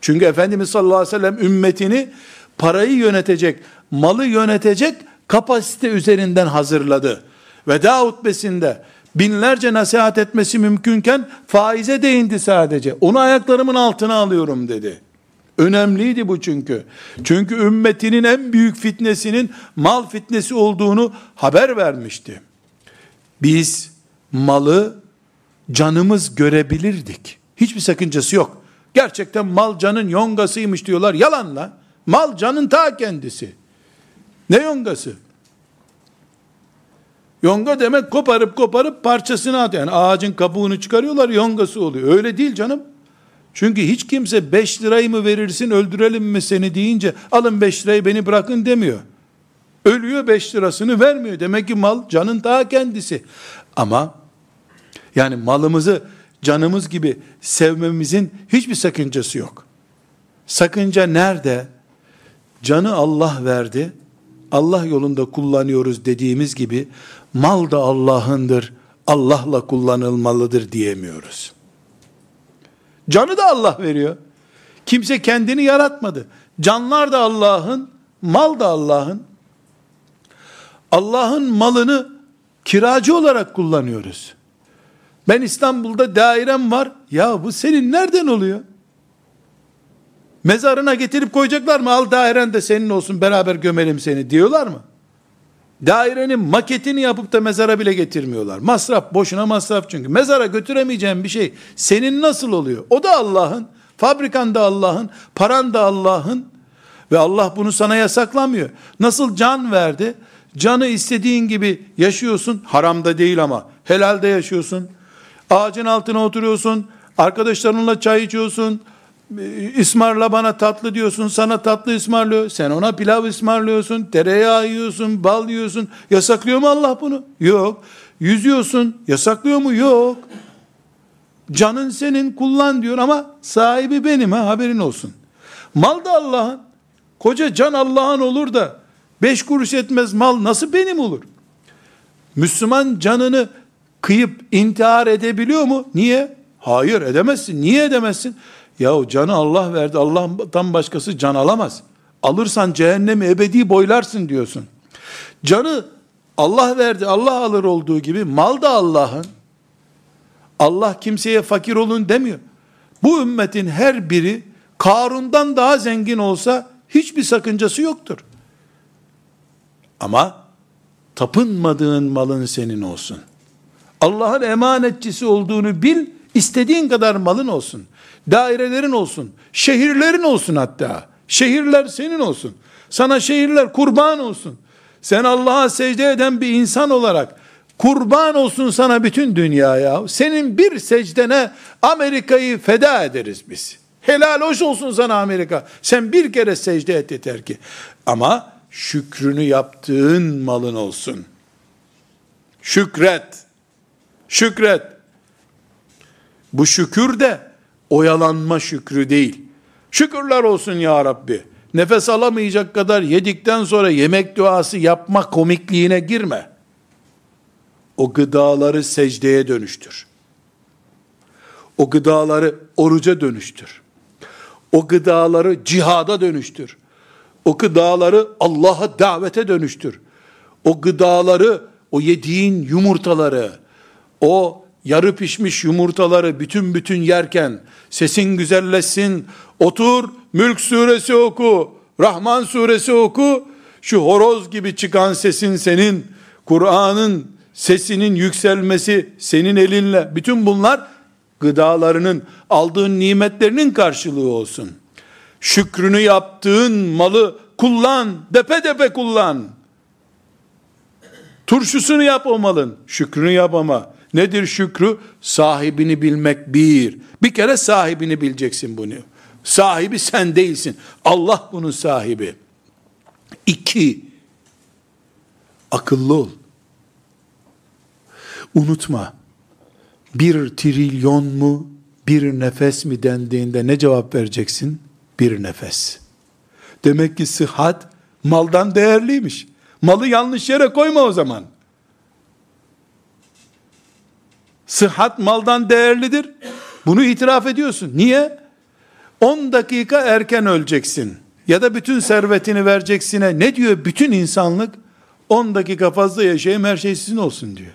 Çünkü Efendimiz sallallahu aleyhi ve sellem ümmetini parayı yönetecek, malı yönetecek kapasite üzerinden hazırladı. Veda hutbesinde binlerce nasihat etmesi mümkünken faize değindi sadece. Onu ayaklarımın altına alıyorum dedi. Önemliydi bu çünkü. Çünkü ümmetinin en büyük fitnesinin mal fitnesi olduğunu haber vermişti. Biz malı canımız görebilirdik. Hiçbir sakıncası yok. Gerçekten mal canın yongasıymış diyorlar. Yalanla. Mal canın ta kendisi. Ne yongası? Yonga demek koparıp koparıp parçasını atıyor. Yani ağacın kabuğunu çıkarıyorlar yongası oluyor. Öyle değil canım. Çünkü hiç kimse 5 lirayı mı verirsin öldürelim mi seni deyince alın 5 lirayı beni bırakın demiyor. Ölüyor 5 lirasını vermiyor. Demek ki mal canın daha kendisi. Ama yani malımızı canımız gibi sevmemizin hiçbir sakıncası yok. Sakınca nerede? Canı Allah verdi. Allah yolunda kullanıyoruz dediğimiz gibi mal da Allah'ındır. Allah'la kullanılmalıdır diyemiyoruz. Canı da Allah veriyor. Kimse kendini yaratmadı. Canlar da Allah'ın, mal da Allah'ın. Allah'ın malını kiracı olarak kullanıyoruz. Ben İstanbul'da dairem var. Ya bu senin nereden oluyor? Mezarına getirip koyacaklar mı? Al dairen de senin olsun beraber gömelim seni diyorlar mı? Dairenin maketini yapıp da mezara bile getirmiyorlar. Masraf boşuna masraf çünkü. Mezara götüremeyeceğin bir şey senin nasıl oluyor? O da Allah'ın. Fabrikan da Allah'ın. Paran da Allah'ın. Ve Allah bunu sana yasaklamıyor. Nasıl can verdi? Canı istediğin gibi yaşıyorsun. Haramda değil ama. Helalde yaşıyorsun. Ağacın altına oturuyorsun. Arkadaşlarınla çay içiyorsun İsmarla bana tatlı diyorsun, sana tatlı ısmarlıyor. Sen ona pilav ısmarlıyorsun, tereyağı yiyorsun, bal yiyorsun. Yasaklıyor mu Allah bunu? Yok. Yüzüyorsun, yasaklıyor mu? Yok. Canın senin kullan diyor ama sahibi benim ha haberin olsun. Mal da Allah'ın. Koca can Allah'ın olur da beş kuruş etmez mal nasıl benim olur? Müslüman canını kıyıp intihar edebiliyor mu? Niye? Hayır edemezsin. Niye edemezsin? Yahu canı Allah verdi. Allah'tan başkası can alamaz. Alırsan cehennemi ebedi boylarsın diyorsun. Canı Allah verdi, Allah alır olduğu gibi mal da Allah'ın. Allah kimseye fakir olun demiyor. Bu ümmetin her biri Karun'dan daha zengin olsa hiçbir sakıncası yoktur. Ama tapınmadığın malın senin olsun. Allah'ın emanetçisi olduğunu bil, istediğin kadar malın olsun. Dairelerin olsun. Şehirlerin olsun hatta. Şehirler senin olsun. Sana şehirler kurban olsun. Sen Allah'a secde eden bir insan olarak kurban olsun sana bütün dünya ya. Senin bir secdene Amerika'yı feda ederiz biz. Helal hoş olsun sana Amerika. Sen bir kere secde et yeter ki. Ama şükrünü yaptığın malın olsun. Şükret. Şükret. Bu şükür de oyalanma şükrü değil. Şükürler olsun ya Rabbi. Nefes alamayacak kadar yedikten sonra yemek duası yapma komikliğine girme. O gıdaları secdeye dönüştür. O gıdaları oruca dönüştür. O gıdaları cihada dönüştür. O gıdaları Allah'a davete dönüştür. O gıdaları, o yediğin yumurtaları, o yarı pişmiş yumurtaları bütün bütün yerken sesin güzelleşsin. Otur Mülk suresi oku, Rahman suresi oku. Şu horoz gibi çıkan sesin senin, Kur'an'ın sesinin yükselmesi senin elinle. Bütün bunlar gıdalarının, aldığın nimetlerinin karşılığı olsun. Şükrünü yaptığın malı kullan, depe depe kullan. Turşusunu yap o malın, şükrünü yap ama. Nedir şükrü? Sahibini bilmek bir. Bir kere sahibini bileceksin bunu. Sahibi sen değilsin. Allah bunun sahibi. İki, akıllı ol. Unutma, bir trilyon mu, bir nefes mi dendiğinde ne cevap vereceksin? Bir nefes. Demek ki sıhhat maldan değerliymiş. Malı yanlış yere koyma o zaman. Sıhhat maldan değerlidir. Bunu itiraf ediyorsun. Niye? 10 dakika erken öleceksin. Ya da bütün servetini vereceksine ne diyor bütün insanlık? 10 dakika fazla yaşayayım her şey sizin olsun diyor.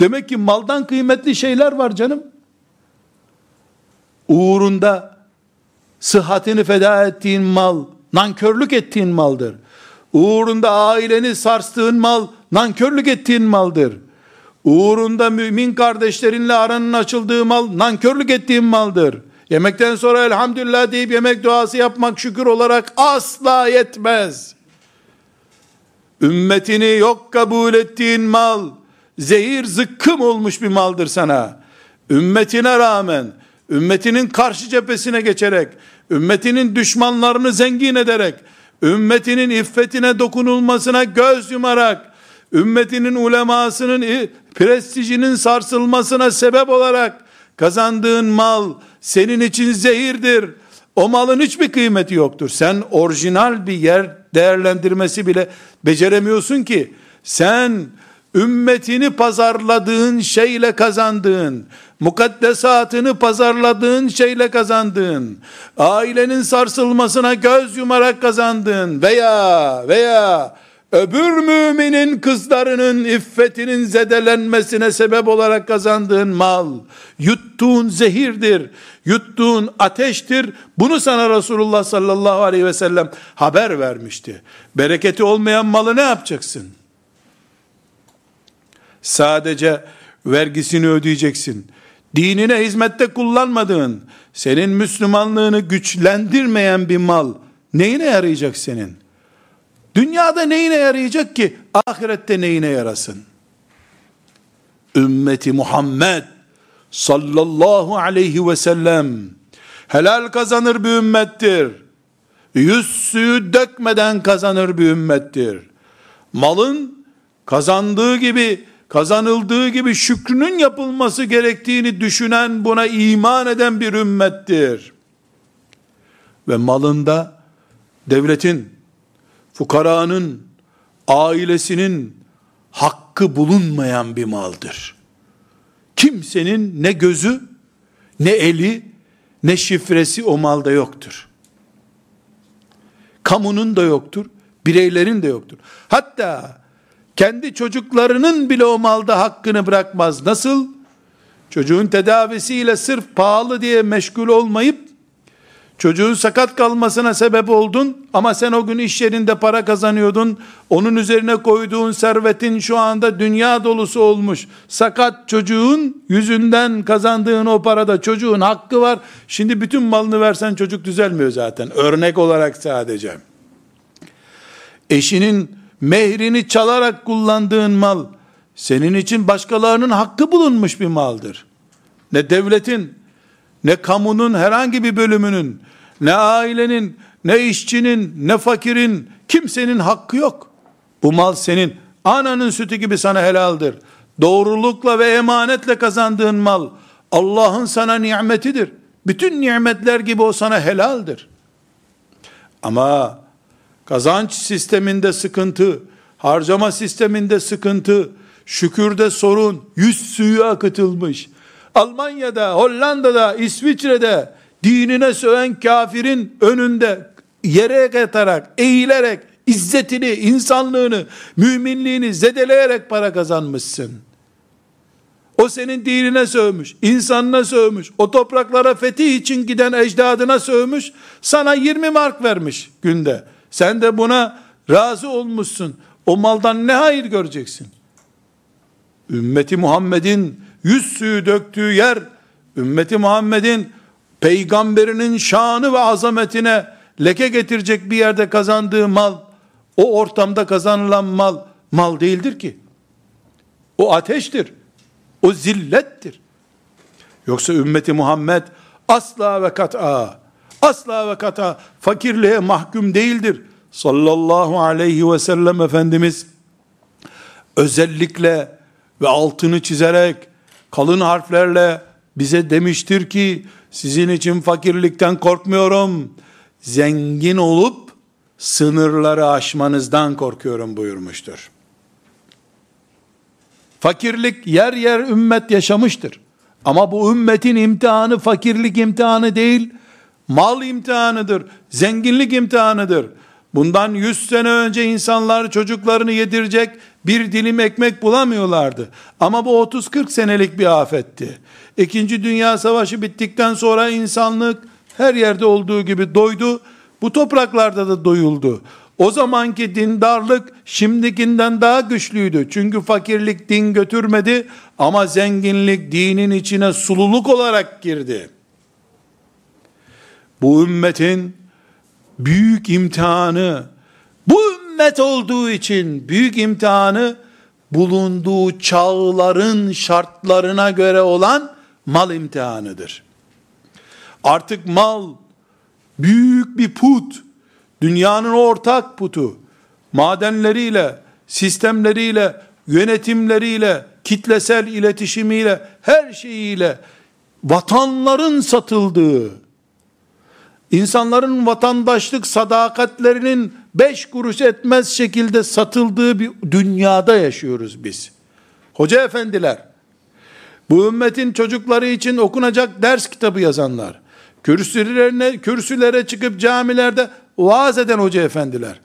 Demek ki maldan kıymetli şeyler var canım. Uğrunda sıhhatini feda ettiğin mal, nankörlük ettiğin maldır. Uğrunda aileni sarstığın mal, nankörlük ettiğin maldır. Uğrunda mümin kardeşlerinle aranın açıldığı mal, nankörlük ettiğin maldır. Yemekten sonra elhamdülillah deyip yemek duası yapmak şükür olarak asla yetmez. Ümmetini yok kabul ettiğin mal, zehir zıkkım olmuş bir maldır sana. Ümmetine rağmen, ümmetinin karşı cephesine geçerek, ümmetinin düşmanlarını zengin ederek, ümmetinin iffetine dokunulmasına göz yumarak, ümmetinin ulemasının prestijinin sarsılmasına sebep olarak kazandığın mal senin için zehirdir. O malın hiçbir kıymeti yoktur. Sen orijinal bir yer değerlendirmesi bile beceremiyorsun ki. Sen ümmetini pazarladığın şeyle kazandığın, mukaddesatını pazarladığın şeyle kazandığın, ailenin sarsılmasına göz yumarak kazandığın veya veya öbür müminin kızlarının iffetinin zedelenmesine sebep olarak kazandığın mal, yuttuğun zehirdir, yuttuğun ateştir. Bunu sana Resulullah sallallahu aleyhi ve sellem haber vermişti. Bereketi olmayan malı ne yapacaksın? Sadece vergisini ödeyeceksin. Dinine hizmette kullanmadığın, senin Müslümanlığını güçlendirmeyen bir mal, neyine yarayacak senin? Dünyada neyine yarayacak ki? Ahirette neyine yarasın? Ümmeti Muhammed sallallahu aleyhi ve sellem helal kazanır bir ümmettir. Yüz suyu dökmeden kazanır bir ümmettir. Malın kazandığı gibi kazanıldığı gibi şükrünün yapılması gerektiğini düşünen, buna iman eden bir ümmettir. Ve malında devletin, fukaranın, ailesinin hakkı bulunmayan bir maldır. Kimsenin ne gözü, ne eli, ne şifresi o malda yoktur. Kamunun da yoktur, bireylerin de yoktur. Hatta kendi çocuklarının bile o malda hakkını bırakmaz. Nasıl? Çocuğun tedavisiyle sırf pahalı diye meşgul olmayıp çocuğun sakat kalmasına sebep oldun ama sen o gün iş yerinde para kazanıyordun. Onun üzerine koyduğun servetin şu anda dünya dolusu olmuş. Sakat çocuğun yüzünden kazandığın o parada çocuğun hakkı var. Şimdi bütün malını versen çocuk düzelmiyor zaten. Örnek olarak sadece. Eşinin mehrini çalarak kullandığın mal, senin için başkalarının hakkı bulunmuş bir maldır. Ne devletin, ne kamunun herhangi bir bölümünün, ne ailenin, ne işçinin, ne fakirin, kimsenin hakkı yok. Bu mal senin. Ananın sütü gibi sana helaldir. Doğrulukla ve emanetle kazandığın mal, Allah'ın sana nimetidir. Bütün nimetler gibi o sana helaldir. Ama kazanç sisteminde sıkıntı, harcama sisteminde sıkıntı, şükürde sorun, yüz suyu akıtılmış. Almanya'da, Hollanda'da, İsviçre'de dinine söven kafirin önünde yere yatarak, eğilerek, izzetini, insanlığını, müminliğini zedeleyerek para kazanmışsın. O senin dinine sövmüş, insanına sövmüş, o topraklara fetih için giden ecdadına sövmüş, sana 20 mark vermiş günde. Sen de buna razı olmuşsun. O maldan ne hayır göreceksin? Ümmeti Muhammed'in yüz suyu döktüğü yer, ümmeti Muhammed'in peygamberinin şanı ve azametine leke getirecek bir yerde kazandığı mal, o ortamda kazanılan mal, mal değildir ki. O ateştir. O zillettir. Yoksa ümmeti Muhammed asla ve kat'a, asla ve kat'a fakirliğe mahkum değildir. Sallallahu aleyhi ve sellem Efendimiz özellikle ve altını çizerek kalın harflerle bize demiştir ki sizin için fakirlikten korkmuyorum. Zengin olup sınırları aşmanızdan korkuyorum buyurmuştur. Fakirlik yer yer ümmet yaşamıştır. Ama bu ümmetin imtihanı fakirlik imtihanı değil, mal imtihanıdır, zenginlik imtihanıdır. Bundan 100 sene önce insanlar çocuklarını yedirecek bir dilim ekmek bulamıyorlardı. Ama bu 30-40 senelik bir afetti. İkinci Dünya Savaşı bittikten sonra insanlık her yerde olduğu gibi doydu. Bu topraklarda da doyuldu. O zamanki dindarlık şimdikinden daha güçlüydü. Çünkü fakirlik din götürmedi ama zenginlik dinin içine sululuk olarak girdi. Bu ümmetin büyük imtihanı, bu ümmet olduğu için büyük imtihanı bulunduğu çağların şartlarına göre olan mal imtihanıdır. Artık mal büyük bir put, dünyanın ortak putu, madenleriyle, sistemleriyle, yönetimleriyle, kitlesel iletişimiyle, her şeyiyle vatanların satıldığı, insanların vatandaşlık sadakatlerinin beş kuruş etmez şekilde satıldığı bir dünyada yaşıyoruz biz. Hoca efendiler, bu ümmetin çocukları için okunacak ders kitabı yazanlar, kürsülerine, kürsülere çıkıp camilerde vaaz eden hoca efendiler,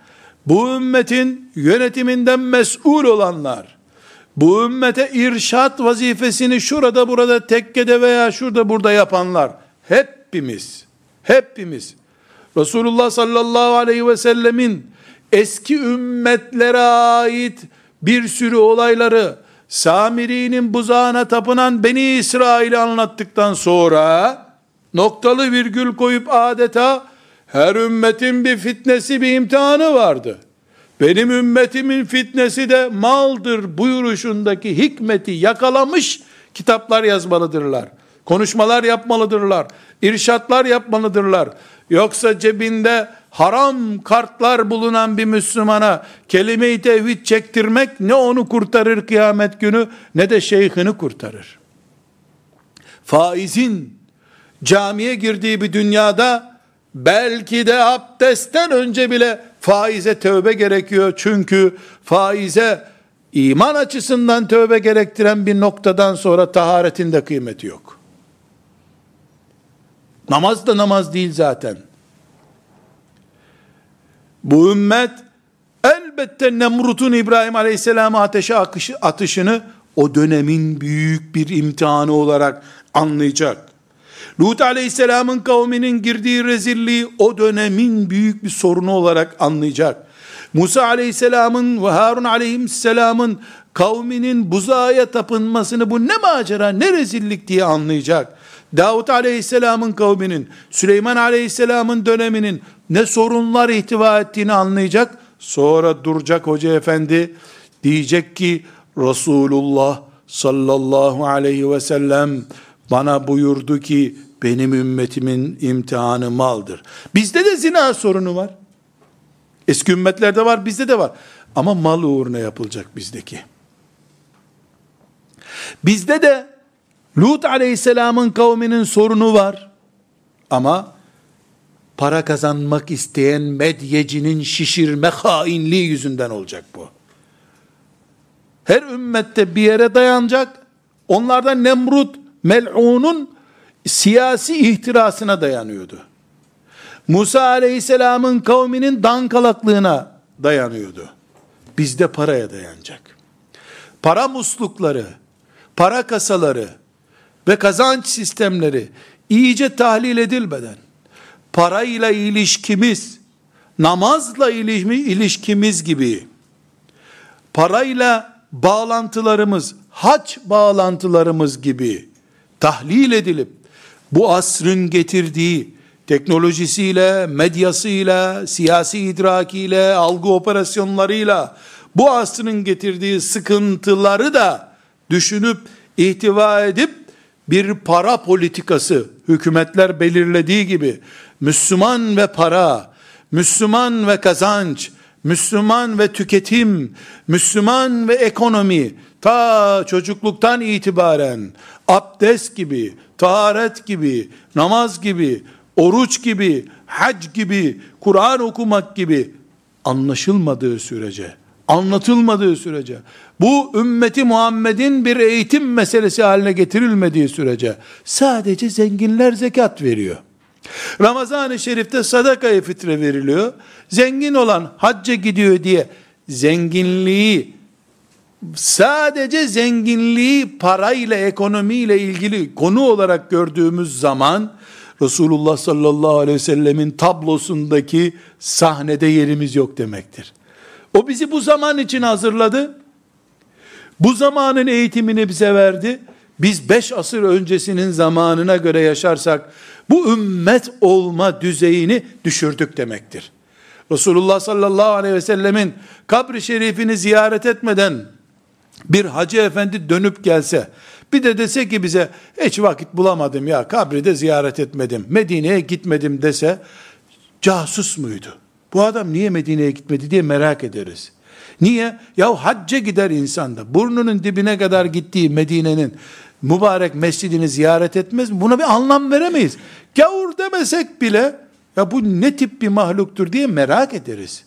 bu ümmetin yönetiminden mesul olanlar, bu ümmete irşat vazifesini şurada burada tekkede veya şurada burada yapanlar, hepimiz, hepimiz, Resulullah sallallahu aleyhi ve sellemin eski ümmetlere ait bir sürü olayları, Samiri'nin buzağına tapınan Beni İsrail'i anlattıktan sonra, noktalı virgül koyup adeta, her ümmetin bir fitnesi bir imtihanı vardı. Benim ümmetimin fitnesi de maldır buyuruşundaki hikmeti yakalamış kitaplar yazmalıdırlar. Konuşmalar yapmalıdırlar. irşatlar yapmalıdırlar. Yoksa cebinde haram kartlar bulunan bir Müslümana kelime-i tevhid çektirmek ne onu kurtarır kıyamet günü ne de şeyhini kurtarır. Faizin camiye girdiği bir dünyada belki de abdestten önce bile faize tövbe gerekiyor. Çünkü faize iman açısından tövbe gerektiren bir noktadan sonra taharetin de kıymeti yok. Namaz da namaz değil zaten. Bu ümmet elbette Nemrut'un İbrahim Aleyhisselam'a ateşe akışı, atışını o dönemin büyük bir imtihanı olarak anlayacak. Lut Aleyhisselam'ın kavminin girdiği rezilliği o dönemin büyük bir sorunu olarak anlayacak. Musa Aleyhisselam'ın ve Harun Aleyhisselam'ın kavminin buzağa tapınmasını bu ne macera ne rezillik diye anlayacak. Davut Aleyhisselam'ın kavminin, Süleyman Aleyhisselam'ın döneminin ne sorunlar ihtiva ettiğini anlayacak. Sonra duracak hoca efendi diyecek ki Resulullah sallallahu aleyhi ve sellem bana buyurdu ki benim ümmetimin imtihanı maldır. Bizde de zina sorunu var. Eski ümmetlerde var, bizde de var. Ama mal uğruna yapılacak bizdeki. Bizde de Lut aleyhisselamın kavminin sorunu var. Ama para kazanmak isteyen medyecinin şişirme hainliği yüzünden olacak bu. Her ümmette bir yere dayanacak. Onlardan Nemrut, Mel'un'un siyasi ihtirasına dayanıyordu. Musa aleyhisselamın kavminin dankalaklığına dayanıyordu. Bizde paraya dayanacak. Para muslukları, para kasaları ve kazanç sistemleri iyice tahlil edilmeden, parayla ilişkimiz, namazla ilişkimiz gibi, parayla bağlantılarımız, haç bağlantılarımız gibi tahlil edilip, bu asrın getirdiği teknolojisiyle, medyasıyla, siyasi idrakiyle, algı operasyonlarıyla, bu asrın getirdiği sıkıntıları da düşünüp, ihtiva edip, bir para politikası, hükümetler belirlediği gibi, Müslüman ve para, Müslüman ve kazanç, Müslüman ve tüketim, Müslüman ve ekonomi, ta çocukluktan itibaren abdest gibi, taharet gibi, namaz gibi, oruç gibi, hac gibi, Kur'an okumak gibi anlaşılmadığı sürece, anlatılmadığı sürece, bu ümmeti Muhammed'in bir eğitim meselesi haline getirilmediği sürece, sadece zenginler zekat veriyor. Ramazan-ı Şerif'te sadakayı fitre veriliyor. Zengin olan hacca gidiyor diye zenginliği sadece zenginliği parayla ekonomiyle ilgili konu olarak gördüğümüz zaman Resulullah sallallahu aleyhi ve sellemin tablosundaki sahnede yerimiz yok demektir. O bizi bu zaman için hazırladı. Bu zamanın eğitimini bize verdi. Biz beş asır öncesinin zamanına göre yaşarsak bu ümmet olma düzeyini düşürdük demektir. Resulullah sallallahu aleyhi ve sellemin kabri şerifini ziyaret etmeden bir hacı efendi dönüp gelse, bir de dese ki bize hiç vakit bulamadım ya kabri de ziyaret etmedim, Medine'ye gitmedim dese, casus muydu? Bu adam niye Medine'ye gitmedi diye merak ederiz. Niye? Ya hacca gider insanda. Burnunun dibine kadar gittiği Medine'nin mübarek mescidini ziyaret etmez mi? Buna bir anlam veremeyiz. Gavur demesek bile ya bu ne tip bir mahluktur diye merak ederiz.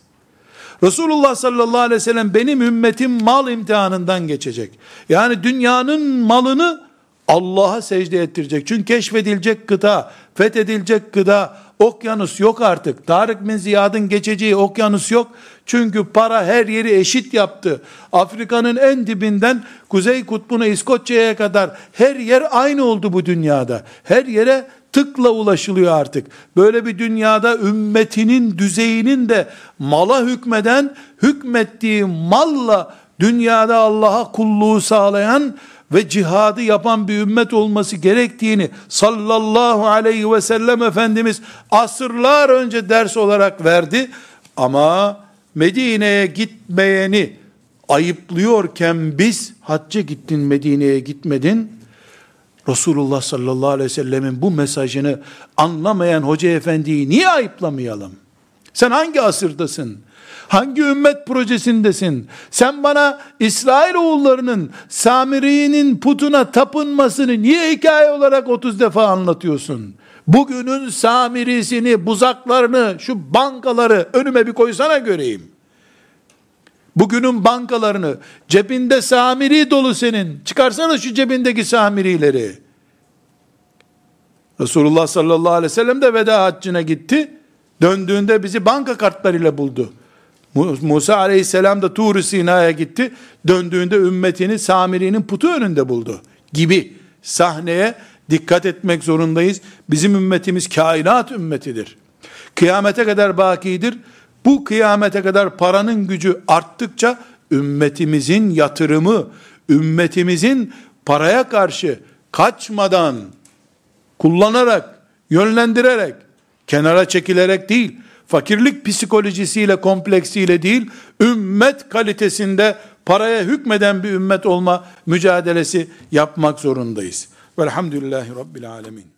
Resulullah sallallahu aleyhi ve sellem benim ümmetim mal imtihanından geçecek. Yani dünyanın malını Allah'a secde ettirecek. Çünkü keşfedilecek kıta, fethedilecek kıta, okyanus yok artık. Tarık bin Ziyad'ın geçeceği okyanus yok. Çünkü para her yeri eşit yaptı. Afrika'nın en dibinden Kuzey Kutbu'na İskoçya'ya kadar her yer aynı oldu bu dünyada. Her yere tıkla ulaşılıyor artık. Böyle bir dünyada ümmetinin düzeyinin de mala hükmeden, hükmettiği malla dünyada Allah'a kulluğu sağlayan ve cihadı yapan bir ümmet olması gerektiğini sallallahu aleyhi ve sellem Efendimiz asırlar önce ders olarak verdi. Ama Medine'ye gitmeyeni ayıplıyorken biz hacca gittin Medine'ye gitmedin Resulullah sallallahu aleyhi ve sellemin bu mesajını anlamayan hoca efendiyi niye ayıplamayalım? Sen hangi asırdasın? Hangi ümmet projesindesin? Sen bana İsrail oğullarının Samiri'nin putuna tapınmasını niye hikaye olarak 30 defa anlatıyorsun? Bugünün Samirisini, buzaklarını, şu bankaları önüme bir koysana göreyim. Bugünün bankalarını, cebinde samiri dolu senin. Çıkarsana şu cebindeki samirileri. Resulullah sallallahu aleyhi ve sellem de veda haccına gitti. Döndüğünde bizi banka kartlarıyla buldu. Musa aleyhisselam da Tur-i Sina'ya gitti. Döndüğünde ümmetini Samiri'nin putu önünde buldu. Gibi sahneye dikkat etmek zorundayız. Bizim ümmetimiz kainat ümmetidir. Kıyamete kadar bakidir. Bu kıyamete kadar paranın gücü arttıkça ümmetimizin yatırımı, ümmetimizin paraya karşı kaçmadan, kullanarak, yönlendirerek, kenara çekilerek değil, fakirlik psikolojisiyle, kompleksiyle değil, ümmet kalitesinde paraya hükmeden bir ümmet olma mücadelesi yapmak zorundayız. Velhamdülillahi Rabbil Alemin.